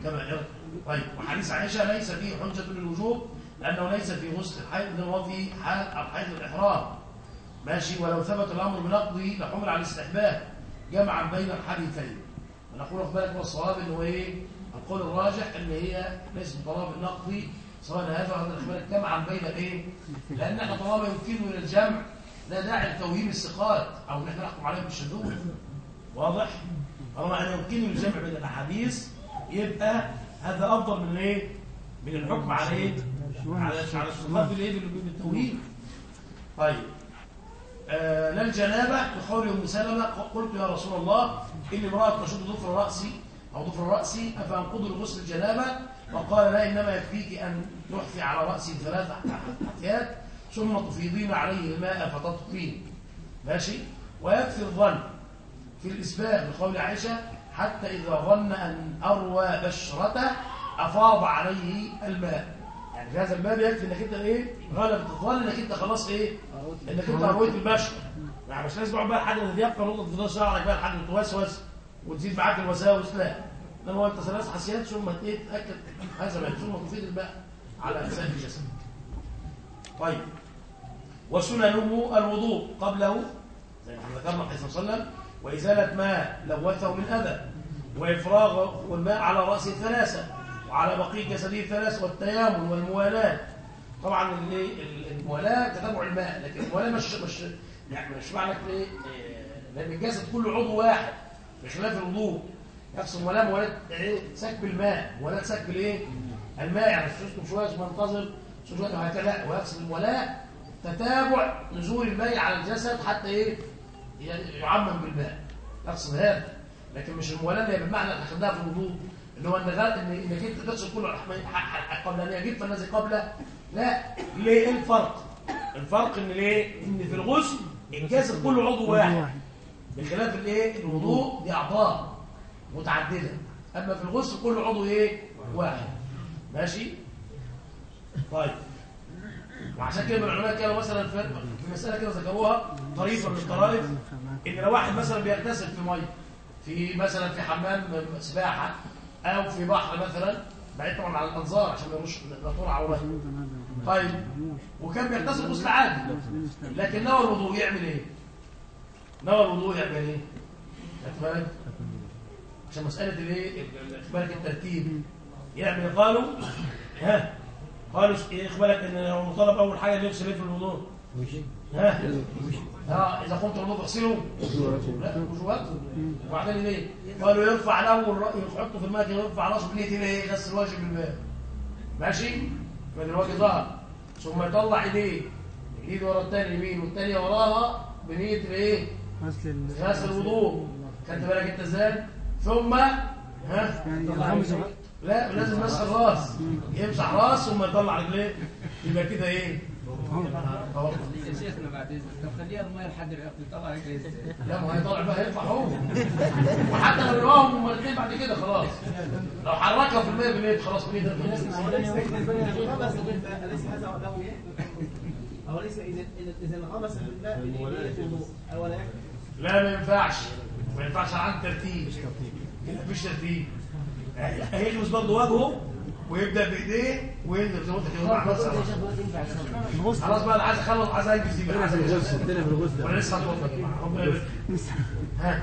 كما يرى طيب وحديث عائشة ليس فيه حجة للوجوب لأنه ليس في غسل الحيض إنما هو في حال الحيض الاحرام ماشي ولو ثبت الأمر بنقضه لحمل على الاستحباب جمعا بين الحديثين. ونقول خد بالك هو الصواب إنه إيه؟ القول الراجح إن هي ليست طلب النقض سواء هذا أو هذا بالك جمعا بين الايه لأن إحنا طالما من الجمع لا داعي لتوهيم الثقات أو إن إحنا نحكم عليهم بالشذوذ. واضح؟ طالما ان يمكنه الجمع بين الأحاديث يبقى هذا أفضل من إيه؟ من الحكم على إيه على على الثقات بالايه بالتوهيم. طيب. لا الجنابة بقول أم سلمة قلت يا رسول الله إني امرأة تشد ضفر رأسي أو ضفر رأسي أفأنقض لغسل الجنابة؟ فقال لا إنما يكفيك أن تحفي على رأسي ثلاث حثيات ثم تفيضين عليه الماء فتطفين. ماشي؟ ويكفي الظن في الإسباب بقول عائشة حتى إذا ظن أن أروى بشرته أفاض عليه الماء. يعني في هذا الباب يكفي إنك أنت إيه؟ غلبت. الظن إنك أنت خلاص إيه؟ إنك أنت رويت البشر يعني مش لازم بقى لحد ما يبقى نقطه في شعرك بقى لحد ما توسوس وتزيد معاك الوساوس. لا. إنما هو أنت ثلاث حسيات ثم تتاكد هذا بقى. ثم تفيد الماء على أجزاء الجسد طيب. وسننه الوضوء قبله زي ما إحنا ذكرنا حديث صلى الله عليه وسلم وإزالة ما لوثه من أذى وافراغ الماء على رأسه ثلاثة. وعلى بقية جسده ثلاثة والتيامن والموالاة. طبعا ال- ال- الموالاة تتبع الماء لكن الموالاة مش مش يعني مش معنى كده إيه لأن الجسد كله عضو واحد بخلاف الوضوء. يقصد موالاه موالاة إيه؟ سكب الماء موالاة سكب الايه الماء. يعني تسكب شوية ثم انتظر شوية وهكذا لا ويقصد الموالاة تتابع نزول الماء على الجسد حتى إيه؟ ي- يعمم بالماء. يقصد هذا لكن مش الموالاة اللي بالمعنى اللي اخذناها في الوضوء. اللي هو إن انك انت ح- ح- قبل أن يجب الذي قبله لا ليه الفرق؟ الفرق إن ليه؟ إن في الغسل الجسد كله عضو واحد. بخلاف الايه الوضوء دي اعضاء متعددة. أما في الغسل كل عضو إيه؟ واحد. ماشي؟ طيب. وعشان كده من العلماء كانوا مثلا في مسألة كده ذكروها طريقه من الطرائف إن لو واحد مثلا بيغتسل في ميه في مثلا في حمام سباحة أو في بحر مثلا بعيد طبعا عن الأنظار عشان ما يروش نطور عورته طيب وكان بيغتسل غسل عادي لكن نوى الوضوء يعمل إيه؟ نوى الوضوء يعمل؟ خدت بالك؟ عشان مسألة الايه؟ خد بالك الترتيب يعمل إيه؟ قالوا ها قالوا خد بالك إن هو مطالب حاجة اللي يغسل إيه في الوضوء؟ ها ها إذا قمت الوضوء اغسلوا لا وجوهكم وبعدين إيه قالوا يرفع له الر- يحطه في الماء يرفع راسه بنيه إيه غسل الوجه بالماء ماشي؟ فإن الوجه ظهر. ثم يطلع إيديه. إيد ورا الثاني يمين والثانيه وراها بنية الايه غسل غسل الوضوء. خدت بالك أنت إزاي؟ ثم ها؟ يعني لا لازم مسح الراس. يمسح راس ثم يطلع رجليه. يبقى كده إيه؟ اهو يا شيخنا بعد اذنك طب خليها الميه لحد العقل طلع رجلي إزاي لا ما هيطلع بقى هيطلع هو وحتى لو هما الاثنين بعد كده خلاص لو حركها في المية بالمية خلاص بنية أليس هذا له أو ليس إذا- إذا انغمس في الماء أو لا لا ما ينفعش ما ينفعش عن ترتيب. مفيش ترتيب. هيلمس برضه وجهه ويبدأ بايديه وينزل زي ما انت كده مع نفسك خلاص بقى أنا عايز أخلص عايز انجز دي بقى عايز. الغسل الدنيا في الغسل وأنا لسه هتوضى يا جماعة ربنا يبارك ها؟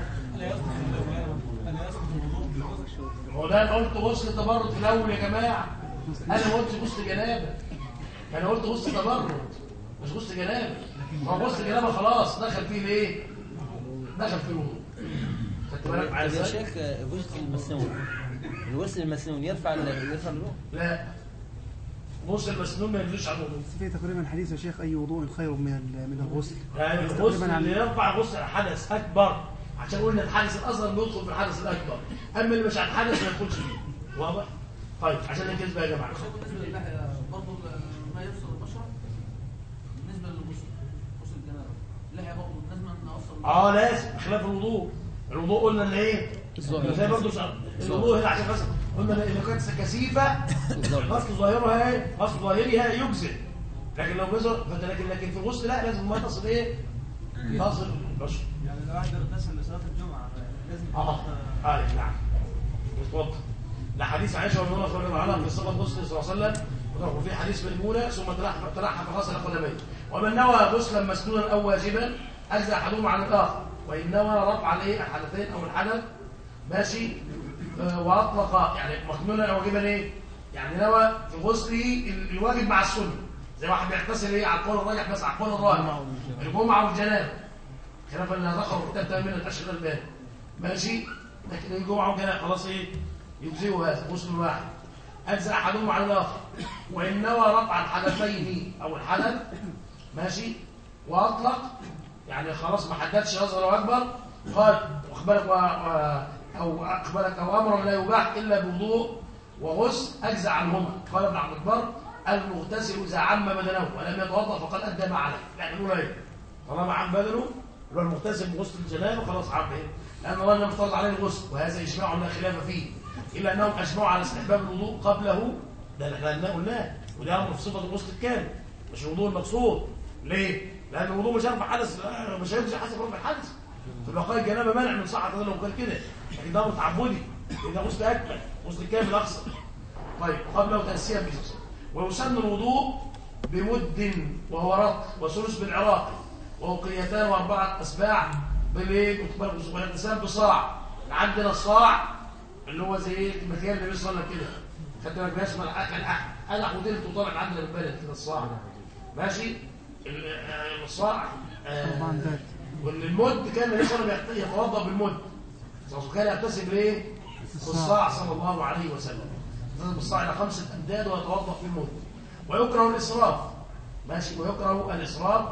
هو ده أنا قلت غسل تبرد في الأول يا جماعة. أنا ما قلتش غسل جنابه أنا قلت غسل تبرد مش غسل جنابه ما هو غسل جنابه خلاص دخل فيه الايه دخل فيه الوضوء خدت بالك؟ يا شيخ غسل المسنون الغسل المسنون يرفع يرفع الوضوء. لا. غسل المسنون ما يجوزش على الوضوء. في تقريبا حديث يا شيخ أي وضوء خير من من الغسل؟ يعني الغسل اللي يرفع غسل حدث أكبر عشان قلنا الحدث الأصغر بيدخل في الحدث الأكبر. أما اللي مش على الحدث ما يدخلش فيه. واضح؟ طيب عشان ننجز بقى يا جماعة. بالنسبة للحية برضه ما يفصل البشره بالنسبة للغسل غسل الجنابة اللحيه برضه لازم نوصل آه لازم خلاف الوضوء. الوضوء قلنا إن إيه؟ زي برضه هنا عشان بس قلنا كانت كثيفه غسل ظاهرها إيه غسل ظاهرها يجزئ. لكن لو جزر فانت لكن لكن في الغسل لا لازم ما تصل إيه؟ تصل البشر يعني لو واحد اغتسل لصلاة الجمعة لازم آه. آه نعم. متوضا لحديث عائشة رضي الله عنها في صفه غسل صلى الله عليه وسلم. وفي حديث ميمونه ثم تلحف تلحف غسل قدميه ومن نوى غسلا مسنونا أو واجبا اجزى أحدهما عن الآخر. وإن نوى رفع الإيه؟ الحدثين أو الحدث ماشي؟ آه، وأطلق يعني مسنونا أو واجبا إيه يعني نوى في غسله ال- الواجب مع السنة. زي واحد بيغتسل إيه؟ على القول الراجح بس على القول الراجح. الجمعة والجنابه خلافا ان ذكروا في كتاب تامين الأشهر الباقي ماشي؟ لكن الجمعة والجنابه خلاص إيه؟ يجزئوا هذا غسل واحد. اجزى أحدهما على الآخر. وإن نوى رفع الحدثين أو الحدث ماشي؟ وأطلق يعني خلاص ما حددش اصغر واكبر قال واخبرك و... و... أو اخبرك أو أمر لا يباح إلا بوضوء وغسل اجزى عنهما. قال ابن عبد البر المغتسل إذا عم بدنه ولم يتوضأ فقد أدى ما عليه. يعني نقول إيه؟ طالما عم بدنه هو المغتسل بغسل الجنابة خلاص عم إيه لأنه هو لم يفترض عليه الغسل وهذا إجماع لا خلاف فيه. إلا أنهم أجمعوا على استحباب الوضوء قبله. ده إحنا قلناه وده أمر في صفة الغسل الكامل. مش الوضوء المقصود. ليه؟ لأن الوضوء مش هيرفع حدث. مش هيمشي حسب رفع الحدث في بقاء الجنابة منع من صحة هذا لو كان كده. لكن ده أمر تعبدي ده غسل اكمل غسل كامل اقصى طيب قبله تأسيا به ويسن الوضوء بمد وهو رق وثلث بالعراق. ووقيتان وأربعة أسباع بالإيه؟ والاغتسال بصاع. عندنا الصاع اللي هو زي إيه؟ مكان النبي صلى الله عليه وسلم كده. خدت بالك؟ بيسمى الاكل أنا ودلت وطالع عندنا من البلد كده الصاع. ماشي؟ آه، الصاع. آه، والمد كان النبي صلى الله عليه وسلم يتوضأ بالمد. صلى كان يغتسل بايه؟ بالصاع صلى الله عليه وسلم. يغتسل بالصاع إلى خمسة أمداد ويتوضأ في المد ويكره الإسراف. ماشي. ويكره الإسراف.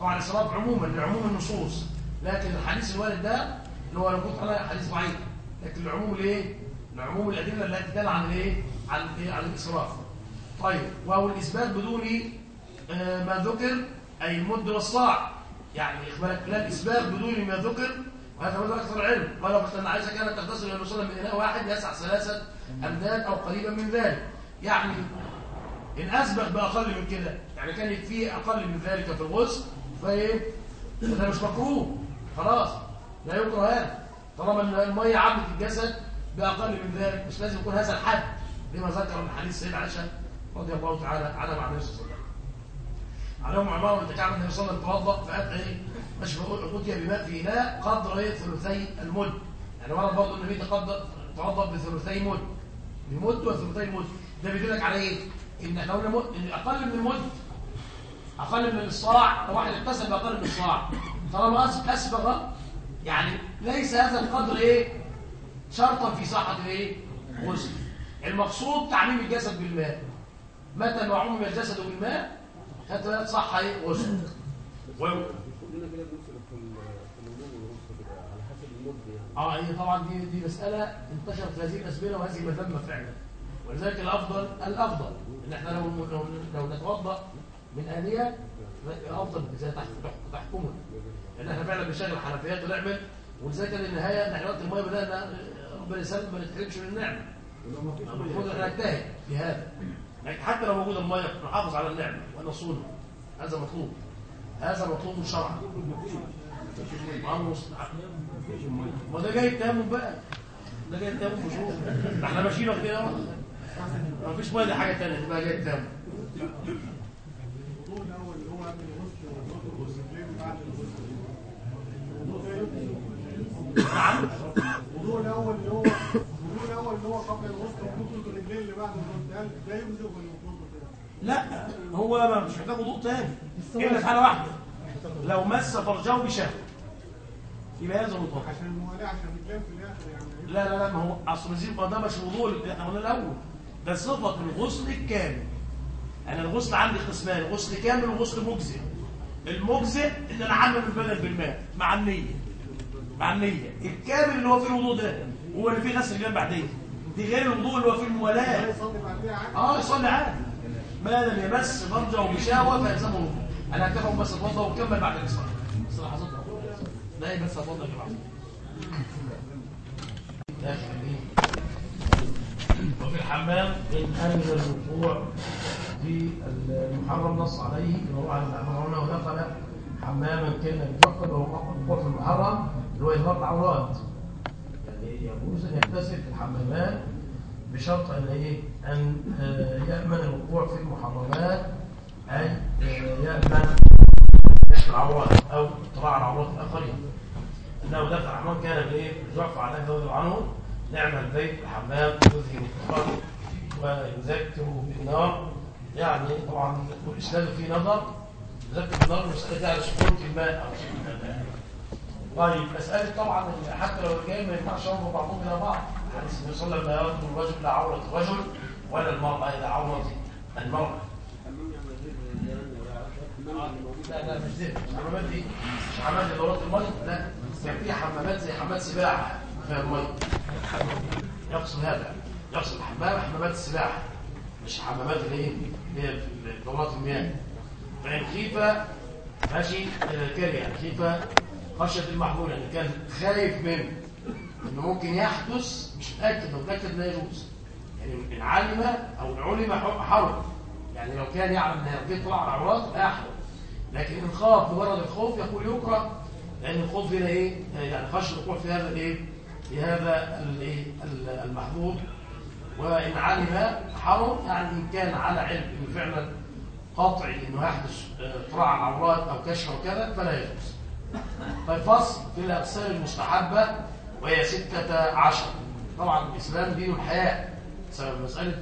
طبعا الإسراف عموما لعموم النصوص. لكن الحديث الوارد ده اللي هو لو أنا حديث ضعيف. لكن لعموم الايه؟ لعموم الأدلة التي تدل عن الايه؟ عن الايه؟ عن الإسراف. طيب. وهو الإثبات بدون آه، ما ذكر أي المد والصاع. يعني أخبارك لا الإثبات بدون ما ذكر وهذا هو أكثر العلم. قال وقت ان عائشة كانت تغتسل إلى الرسول من اناء واحد يسع ثلاثة أمداد أو قريبا من ذلك. يعني إن أسبق بأقل من كده يعني كان يكفيه أقل من ذلك في الغسل فإيه؟ ده مش مكروه. خلاص. لا يكره هذا. طالما إن المية عمت الجسد بأقل من ذلك مش لازم يكون هذا الحد. لما ذكر من حديث سيدنا عائشة رضي الله تعالى عنها مع النبي صلى الله عليه وسلم. عليهم عمار بنت كعب النبي صلى الله عليه وسلم توضا فاتى إيه اتي بماء في اناء قدر إيه؟ ثلثي المد. يعني ورد برضه النبي توضأ بثلثي مد. بمد وثلثي مد. ده بيدلك على إيه؟ إن إحنا قلنا إن أقل من المد أقل من الصاع لو واحد اغتسل بأقل من الصاع طالما أسبغ يعني ليس هذا القدر إيه؟ شرطا في صحة الإيه؟ غسل المقصود تعميم الجسد بالماء. متى ما عمم الجسد بالماء؟ حتى صح إيه غسل و- كلنا كده بنفصل في ال- في الهدوم والغسل كده على حسب المده يعني آه هي طبعا دي دي مسألة انتشرت في هذه الازمنه وهذه مذمه فعلا. ولذلك الافضل الأفضل إن إحنا لو لو, لو نتوضأ من آنية افضل زي تحت تحكمنا. لأن إحنا فعلا بنشغل حنفيات ونعمل ولذلك النهاية إن إحنا وقت الميه بدأنا ربنا يسلم ما نتحرمش من النعمة. المفروض ان إحنا نجتهد في هذا. حتى لو موجود الميه نحافظ على النعمة ونصونه هذا مطلوب. هذا مطلوب شرعا ما ده جاي التيمم بقى. ده جاي التيمم بشروط ده إحنا ماشيين واخدين اهو. ما فيش ميه دي حاجة ثانية تبقى جاي التيمم. الغسل نعم. الوضوء الأول اللي هو الوضوء الأول اللي هو قبل الغسل. لا هو ما مش محتاج وضوء تاني. إلا في حالة واحدة. لو مس فرجه بشهوه يبقى هذا وضوء عشان الموالاه عشان الرجلين في الآخر يعني. لا لا لا ما هو أصل ما ده مش وضوء اللي إحنا قلنا الأول. ده صفة الغسل الكامل. أنا الغسل عندي قسمان غسل كامل وغسل مجزئ. المجزئ إن أنا اعمم البدن بالماء مع النية. مع النية. الكامل اللي هو فيه الوضوء ده هو اللي فيه غسل الجنب بعدين. دي غير الوضوء اللي هو فيه الموالاه يصلي بعديها عادي. آه يصلي عادي. ما لم يمس فرجه بشهوه فيلزمه الوضوء أنا هكتبهم بس اتوضا وكمل بعد الصلاه بس لحظات لا بس اتوضا يا جماعة. وفي الحمام إن أنزل الوقوع في المحرم نص عليه وهو عن الحرمنا ودخل حماما كان يتوقف وهو الوقوع في المحرم اللي هو إظهار العورات يجوز أن يغتسل في الحمامات بشرط أن إيه؟ أن آه، يأمن الوقوع في المحرمات اي آه، يأمن كشف العورات أو اطلاع العورات الآخرين. إنه دخل الحمام كان يرفع عليه رضي الله عنه نعم البيت الحمام يذهب الطهر ويذكر بالنار. يعني طبعا والاسناد فيه نظر يذكر بالنار مساله يعني سقوط الماء أو سقوط الماء طيب مسألة طبعا حتى لو الرجال ما ينفعش ينظر بعضهم إلى بعض حديث النبي صلى الله عليه وسلم لا ينظر الرجل إلى عورة الرجل ولا المرأة إلى عورة المرأة. حمام لا لا مش دي مش حمامات دي. مش حمامات لدورات المية لا كان في حمامات زي حمامات سباحة. في المية يقصد هذا. يقصد الحمام حمامات السباحة. مش حمامات اللي هي في دورات المياه. فإن خيفة ماشي كاري يعني خيفة خشية المحمول يعني كان خايف منه. إنه ممكن يحدث مش متأكد لو متأكد لا يجوز يعني إن علم أو إن علم حرم يعني لو كان يعلم ان هذه طلع العورات لا يحرم. لكن إن خاف مجرد الخوف يقول يكره. لأن الخوف هنا إيه؟ يعني خشيه الوقوع في هذا الإيه؟ في هذا الإيه؟ ال- المحظور وإن علم حرم يعني إن كان على علم إنه فعلا قطعي إنه يحدث آه، طلع العورات أو كشف أو كذا فلا يجوز. طيب فصل في الأقسام المستحبة وهي ستة عشر. طبعا الإسلام دين الحياة بسبب مسألة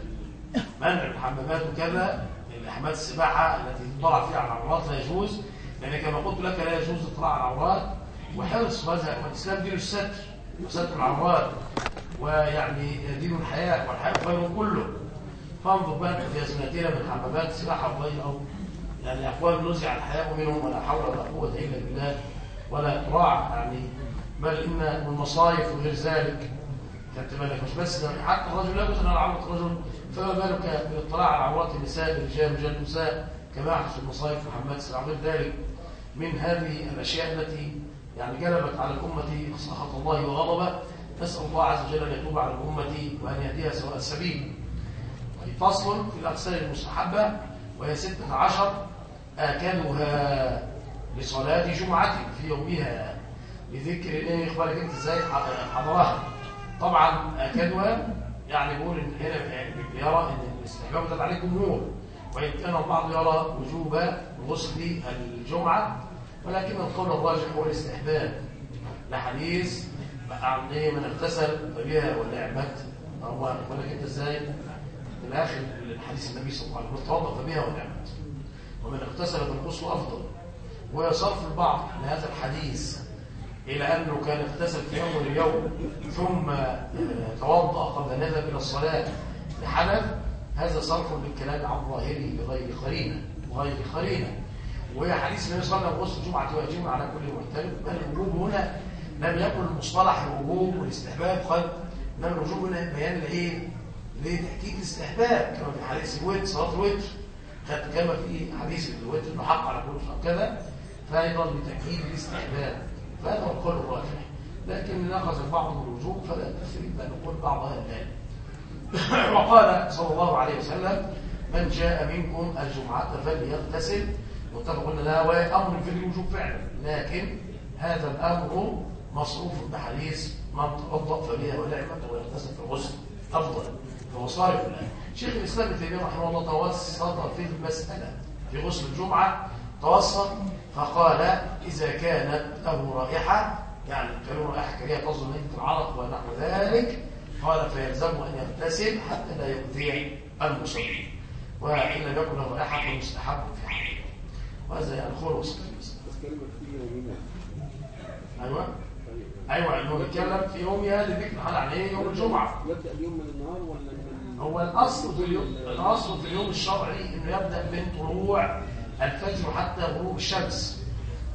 منع الحمامات وكذا حمامات السباحة التي تطلع فيها على العورات لا يجوز لأن كما قلت لك لا يجوز إطلاع العورات. وحرص والإسلام دين الستر وستر العورات ويعني دين الحياة والحياة خير كله. فانظر بقى في أزمنتنا من حمامات السباحة أو يعني أقوال نزع الحياء منهم ولا حول ولا قوة إلا بالله. ولا إطراع يعني بل إن المصايف وغير ذلك خدت بالك مش بس حتى الرجل لا يجوز أن عورة الرجل فما بالك بالاطلاع على عورات النساء الرجال رجال النساء كما يحدث المصايف وحمامات السباحة وغير ذلك. من هذه الأشياء التي يعني جلبت على الأمة سخط الله وغضبه نسأل الله عز وجل أن يتوب على الأمة وأن يهديها سواء السبيل. فصل في الأقسام المستحبة وهي ستة عشر آكلها لصلاة جمعة في يومها بذكر إيه أخبارك أنت إزاي حضرها. طبعا آكلها يعني بيقول إن هنا يرى إن الاستحباب ده عليه جمهور وإن كان البعض يرى وجوب غسل الجمعة ولكن القول الراجح هو الاستحباب. لحديث عن إيه من اغتسل بها ونعمت هو ولكن أنت إزاي؟ من اخر الحديث النبي صلى الله عليه وسلم توضأ بها ونعمت ومن اغتسل فالغسل أفضل. ويصرف البعض لهذا الحديث إلى أنه كان اغتسل في أول اليوم ثم آه، توضأ قبل أن يذهب إلى الصلاة لحدث هذا صرف بالكلام عن ظاهره بغير قرينة وغير قرينة. وهي حديث النبي صلى الله عليه وسلم غسل الجمعة واجب على كل محترم. بل الوجوب هنا لم يكن المصطلح الوجوب والاستحباب قد انما الوجوب هنا بيان لايه؟ لتحقيق الاستحباب كما في حديث الوتر صلاة الوتر. كما في حديث الوتر انه حق على كل صلاة. كذا فايضا لتأكيد الاستحباب فهذا القول الراجح. لكن ناقض البعض الوجوب فلا تفريد بأن نقول بعضها الآن *coughs* وقال صلى الله عليه وسلم من جاء منكم الجمعة فليغتسل. متفق ان ده أمر في الوجوب فعلا. لكن هذا الأمر مصروف بحديث من توضأ فبها ونعمة ويغتسل في الغسل أفضل. فهو صارف الآن. شيخ الإسلام ابن تيمية رحمه الله توسط في المسألة في غسل الجمعة توسط فقال إذا كانت له رائحة يعني كان له رائحة كريهه تصل من العرق ونحو ذلك قال فيلزمه أن يغتسل حتى لا يؤذي المصلين. وإن لم يكن له رائحة فمستحب في حقه. وهذا يعني خلص كلمة أيوه. أيوه انه بيتكلم في يوم هذا ذكر حال عليه يوم الجمعة. يبدأ اليوم من النهار ولا من هو الأصل في اليوم الأصل في اليوم الشرعي إنه يبدأ من طلوع الفجر حتى غروب الشمس.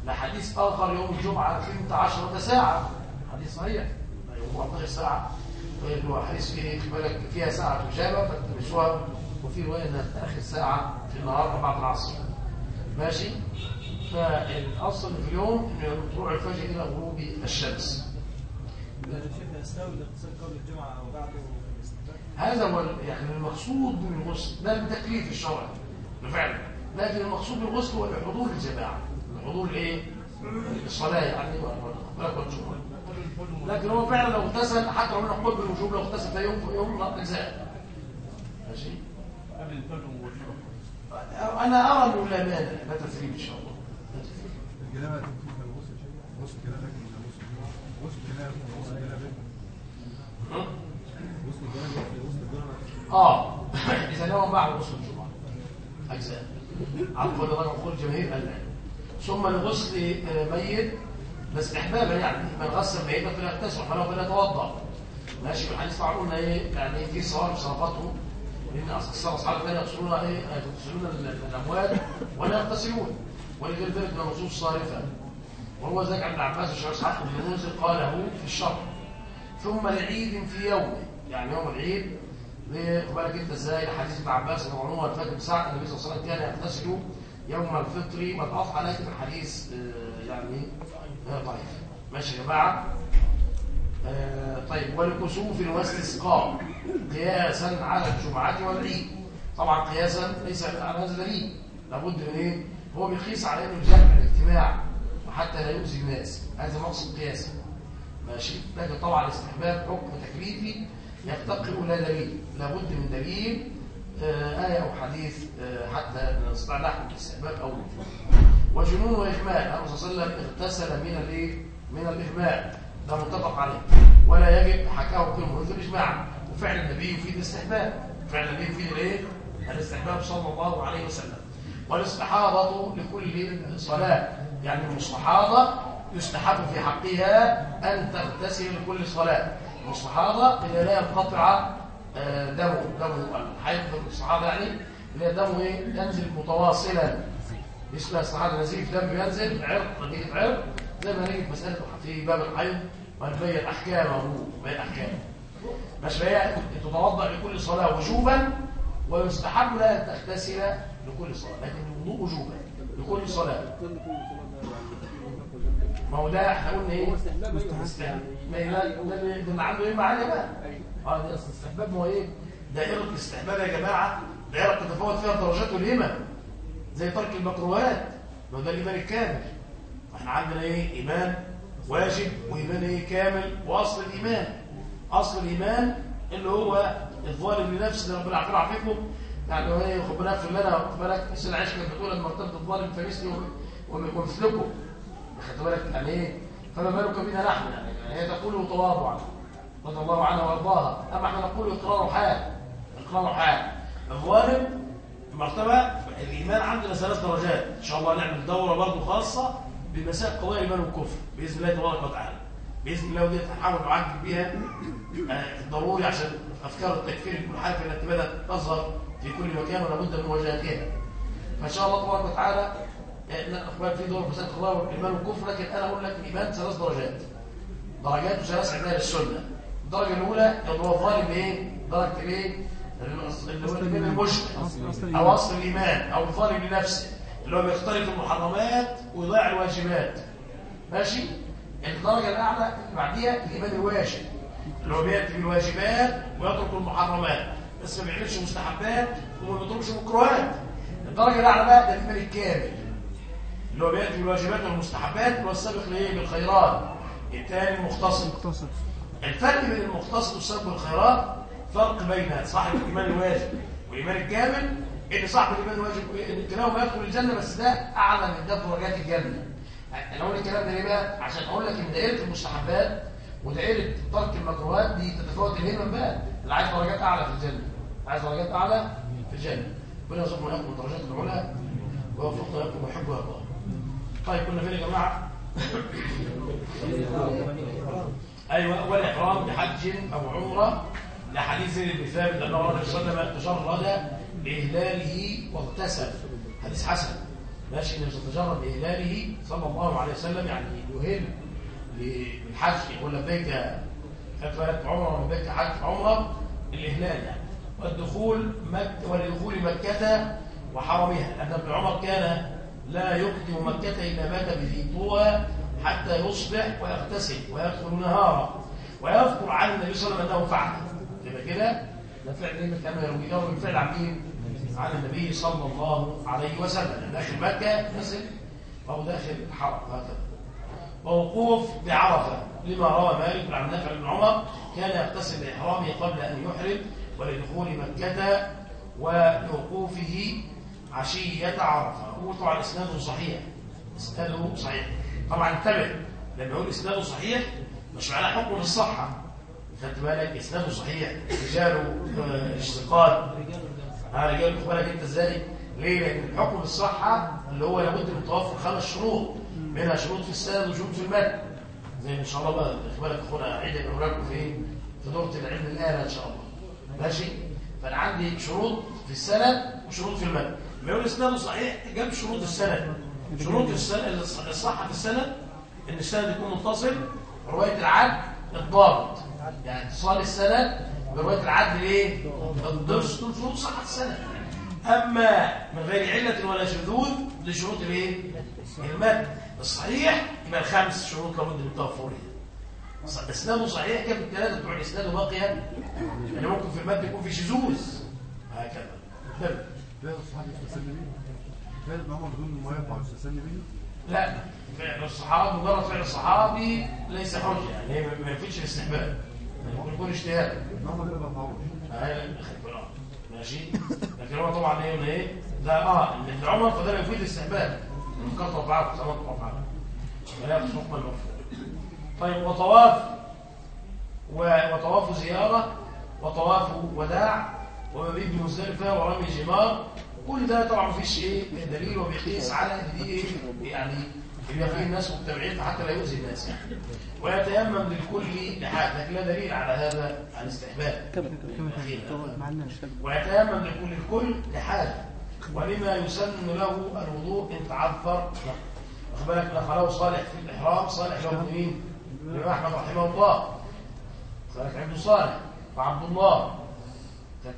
لحديث آخر يوم الجمعة في 10 ساعة. حديث صحيح. يوم 14 ساعة. اللي هو حديث فيه خد بالك فيها ساعة اجابه فتمشوها وفي رواية إنها في آخر ساعة في النهار بعد العصر. ماشي؟ فالأصل في اليوم من طلوع الفجر إلى غروب الشمس. الجمعة؟ هذا هو يعني المقصود من الغسل ده بتكليف الشرع فعلا لكن المقصود بالغسل هو حضور الجماعه حضور الايه؟ الصلاة يعني بالك والجمعه لكن هو فعلا لو اغتسل حتى لو نقول بالوجوب لو اغتسل في يوم يوم لا اجزاء ماشي؟ أنا أرى أنه لا مانع. لا تثريب إن شاء الله. الغسل غسل غسل غسل غسل آه. *laughs* إذا نوى بعد غسل الجمعة. أجزاء. عفوا الله نقول جماهير الان ثم الغسل آه، ميت بس استحبابا يعني من غسل ميتا فليغتسل فلو فليتوضا ماشي الحديث طبعا قلنا إيه يعني في صواب صرفته لأن أكثر اصحاب كانوا يغسلون إيه يغسلون ال- الاموات ولا يغتسلون. ولغير ذلك من النصوص صارفه وهو ذلك عن ابن عباس الشيخ اسحاق بن منذر قاله في الشرح. ثم العيد في يومه يعني يوم العيد ليه- خد بالك انت إزاي؟ حديث ابن عباس ان عمر الفجر ساعة النبي صلى الله عليه وسلم كان يغتسل يوم الفطر والاضحى لكن الحديث آه، يعني آه، ضعيف ماشي يا جماعة. آه، طيب. ولكسوف واستسقاء قياسا على الجمعة والعيد. طبعا قياسا ليس على هذا دليل لابد من إيه؟ هو بيقيس على إنه الجمع الاجتماع وحتى لا يؤذي الناس. هذا مقصد قياسا. ماشي. لكن طبعا الاستحباب حكم تكليفي يفتقر إلى دليل. لابد من دليل آه، آية أو حديث حتى نستطيع نحكم الاستحباب أو الوجوب وجنون وإغماء. النبي صلى الله عليه وسلم اغتسل من الايه؟ من الإغماء. ده متفق عليه. ولا يجب حكاه كل منذر إجماعا. وفعل النبي يفيد الاستحباب. فعل النبي يفيد الايه؟ الاستحباب صلى الله عليه وسلم. والاستحاضة لكل صلاة. يعني المستحاضة يستحب في حقها أن تغتسل لكل صلاة. المستحاضة إذا لا ينقطع دمه دمه الحيض في المستحاضة يعني اللي هي دمه إيه؟ ينزل متواصلا اسمها استحاضة نزيف دم ينزل عرق نتيجة عرق زي ما نيجي في مسألة في باب الحيض وهنبين أحكامه بين أحكامه مش هي تتوضأ لكل صلاة وجوبا ويستحب لها أن تغتسل لكل صلاة لكن الوضوء وجوبا لكل يعني ما هو ده إحنا قلنا إيه. استحباب ما اللي عنده إيه معانا بقى آه ده أصل الاستحباب ما هو إيه؟ دائرة الاستحباب يا جماعة. دائرة تتفاوت فيها الدرجات والهمم زي ترك المكروهات. ما ده الإيمان الكامل. إحنا عندنا إيه؟ إيمان واجب وإيمان إيه؟ كامل. وأصل الإيمان. أصل الإيمان اللي هو الظالم لنفسه اللي ربنا عافيكم يعني هو إيه؟ بالك اغفر لنا بالك. سيدنا عائشه كانت بتقول لما ارتبط الظالم وم- ومثلكم. خدت بالك يعني إيه؟ فما بالك بنا نحن؟ يعني هي تقول تواضعا رضي الله عنها وأرضاها. أما إحنا نقول إقرار حال. إقرار حال. الظالم المرتبة الإيمان عندنا ثلاث درجات. إن شاء الله نعمل دورة برضه خاصة بمسائل قضايا الإيمان والكفر بإذن الله تبارك وتعالى. بإذن الله ودي هنحاول نعجل بيها آه، ضروري عشان أفكار التكفير كل حاجة التي بدأت تظهر في كل مكان ولابد من مواجهتها فإن شاء الله تبارك وتعالى آه، لا، أخوان في دور مسائل القضايا والإيمان والكفر لكن أنا أقول لك الإيمان ثلاث درجات. درجات وثلاث عند أهل السنة. الدرجة الأولى اللي هو الظالم إيه؟ درجة الإيه؟ اللي هو المشرك أو أصل الإيمان. أو الظالم لنفسه. اللي هو بيختلف المحرمات ويضيع الواجبات. ماشي؟ الدرجة الأعلى اللي بعديها الإيمان الواجب. اللي هو بيأتي بالواجبات ويترك المحرمات. بس ما بيعملش مستحبات وما بيتركش مكروهات الدرجة الأعلى بقى ده الإيمان الكامل. اللي هو بيأتي بالواجبات والمستحبات والسابق لإيه؟ بالخيرات. الثاني المختصر الفرق بين المختصر والسابق بالخيرات فرق بين صاحب الإيمان الواجب والإيمان الكامل إن صاحب الإيمان الواجب إن كلاهما يدخل الجنة بس ده أعلى من ده درجات الجنة. أنا أقول الكلام ده ليه بقى؟ عشان أقول لك إن دائرة المستحبات ودائرة ترك المكروهات دي تتفاوت الهمم بقى. اللي عايز درجات أعلى في الجنة. عايز درجات أعلى في الجنة. ربنا يرزقنا وإياكم الدرجات العلى ويوفقنا وإياكم ويحبها الله طيب كنا فين يا جماعة؟ *laughs* أيوة والإحرام بحج أو عمرة لحديث زيد بن ثابت أن صلى الله عليه وسلم تجرد بإهلاله واغتسل. حديث حسن. ماشي إنه تجرد بإهلاله صلى الله عليه وسلم يعني يهل بالحج يقول لبيك بالك عمرة لبيك حج عمرة الإهلال يعني. والدخول مكة ولدخول مكة وحرمها لأن ابن عمر كان لا يقدم مكة إلا مات بذي طوى حتى يصبح ويغتسل ويدخل نهارا ويذكر عن النبي صلى الله عليه وسلم أنه فعل. يبقى كده؟ ده فعل إيه؟ كان يروي يروي الفعل عن مين؟ عن النبي صلى الله عليه وسلم. داخل مكة نزل أو داخل الحرم هكذا ووقوف بعرفة لما روى مالك عن نافع بن عمر كان يغتسل بإحرامه قبل أن يحرم ولدخول مكة ولوقوفه عشية عرفة. هو طبعا إسناده صحيح. إسناده صحيح. طبعا انتبه لما يقول إسناده صحيح مش معناه حكم بالصحة خدت بالك؟ إسناده صحيح. رجاله آه، اشتقاق ها رجال خد بالك أنت إزاي؟ ليه؟ لأن الحكم بالصحة اللي هو لابد من توفر خمس شروط. منها شروط في السند وشروط في المتن. زي إن شاء الله بقى خد بالك اخونا عيد الأوراق في في دورة العلم الآلة إن شاء الله. ماشي؟ فأنا عندي شروط في السند وشروط في المتن. ما يقول إسناده صحيح جاب شروط السند. شروط الصحة في السند إن السند يكون متصل رواية العدل الضابط. يعني اتصال السند برواية العدل إيه؟ الضبط دول شروط صحة السند. أما من غير علة ولا شذوذ دي شروط الايه المتن الصحيح يبقى الخمس شروط لابد من توفرها اسناده صحيح كم الثلاثه بتوع الإسناد باقيه يعني ممكن في المد يكون في شذوذ. هكذا. ابن عمر بدون ما يقع يستسلم بيه لا فعل الصحابي مجرد فعل الصحابي ليس حجة يعني هي ما ينفيش الاستحباب. ممكن يكون اجتهاد. عمر ده ما ماشي. لكن هو طبعا إيه ولا إيه ده آه إن ابن عمر فده يفيد الاستحباب. من كثره افعال سماه افعال ولا حكم المفعول طيب وطواف وطواف زيارة وطواف وداع ومبيت بمزدلفه ورمي جمار كل ده طبعا مفيش إيه دليل وبيقيس على إن دي إيه يعني يبقى فيه الناس مجتمعين فحتى لا يؤذي الناس. يعني ويتيمم للكل لحاجه لكن لا دليل على هذا على الاستحباب ويتيمم لكل الكل لحاجه ولما يسن له الوضوء إن تعذر. واخد بالك؟ نقله صالح في الإحرام صالح له ابن مين؟ الإمام أحمد رحمه الله. صالح عنده صالح وعبد الله.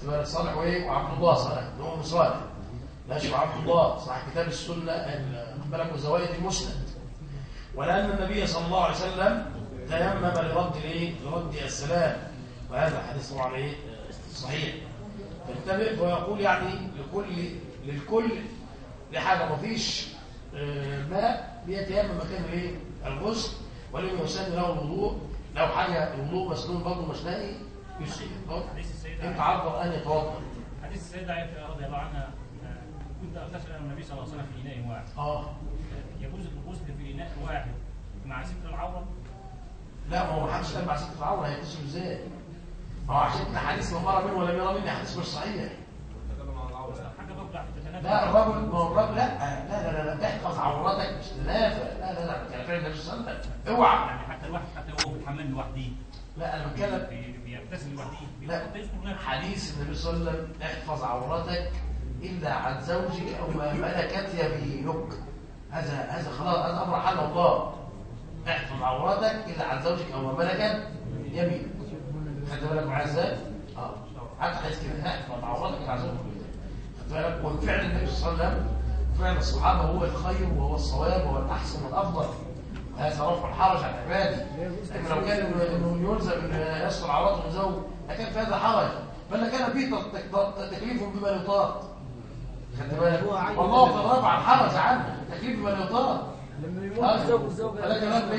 بالك صالح وإيه؟ وعبد الله صالح بن صالح ماشي وعبد الله صاحب كتاب السنة ال- خد بالك وزوائد المسند. ولأن النبي صلى الله عليه وسلم تيمم لرد الايه؟ لرد السلام. وهذا حديث طبعا إيه؟ صحيح. فانتبه ويقول يعني لكل للكل لحاجة. ما فيش آه، ماء بيتيمم مكان الايه؟ الغسل. ولم يسن له الوضوء. لو حاجة الوضوء مسنون برضه مش لاقي السيدة انت عرض أن يتوضأ. حديث السيدة عائشة رضي الله عنها. غسل النبي صلى الله عليه وسلم في اناء واحد آه. يجوز الغسل في اناء واحد مع ستر العورة؟ لا ما هو ما حدش قال مع ستر العورة هيغتسل إزاي؟ ما هو عشان حديث من مر منه ولم يرى منه حديث مش صحيح. لا الرجل ما هو الرجل لا لا لا لا تحفظ عورتك مش تلافى لا لا لا انت فعلا مش صدق اوعى. يعني حتى الواحد حتى لو هو في الحمام لوحده. لا أنا بتكلم بيبتسم لوحده لا حديث النبي صلى الله عليه وسلم احفظ عورتك إلا عن زوجك أو ما ملكت يمينك. هذا هذا خلاص هذا أمر حل الله. احفظ عورتك إلا عن زوجك أو ما ملكت يمينك. خدت بالك معايا إزاي؟ آه. حتى حديث كده احفظ عورتك إلا عن زوجك. خدت بالك؟ وفعل النبي صلى الله عليه وسلم فعل الصحابة هو الخير وهو الصواب وهو الأحسن والأفضل. هذا رفع الحرج عن عبادي لكن لو كان انه يلزم إن يصل عورته من زوج لكان في هذا حرج. بل كان فيه تك- تك- تكليف بما يطاق. قد رفع الحرج عنه. تكليف الزوج والزوجة هذا كلام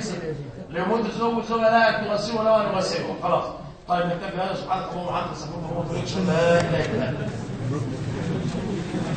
ليموت الزوج والزوجه لا تغسله ولا نغسله. خلاص. طيب نكتفي هذا. سبحانك اللهم وبحمدك. استغفرك واتوب اليك لا اله الا انت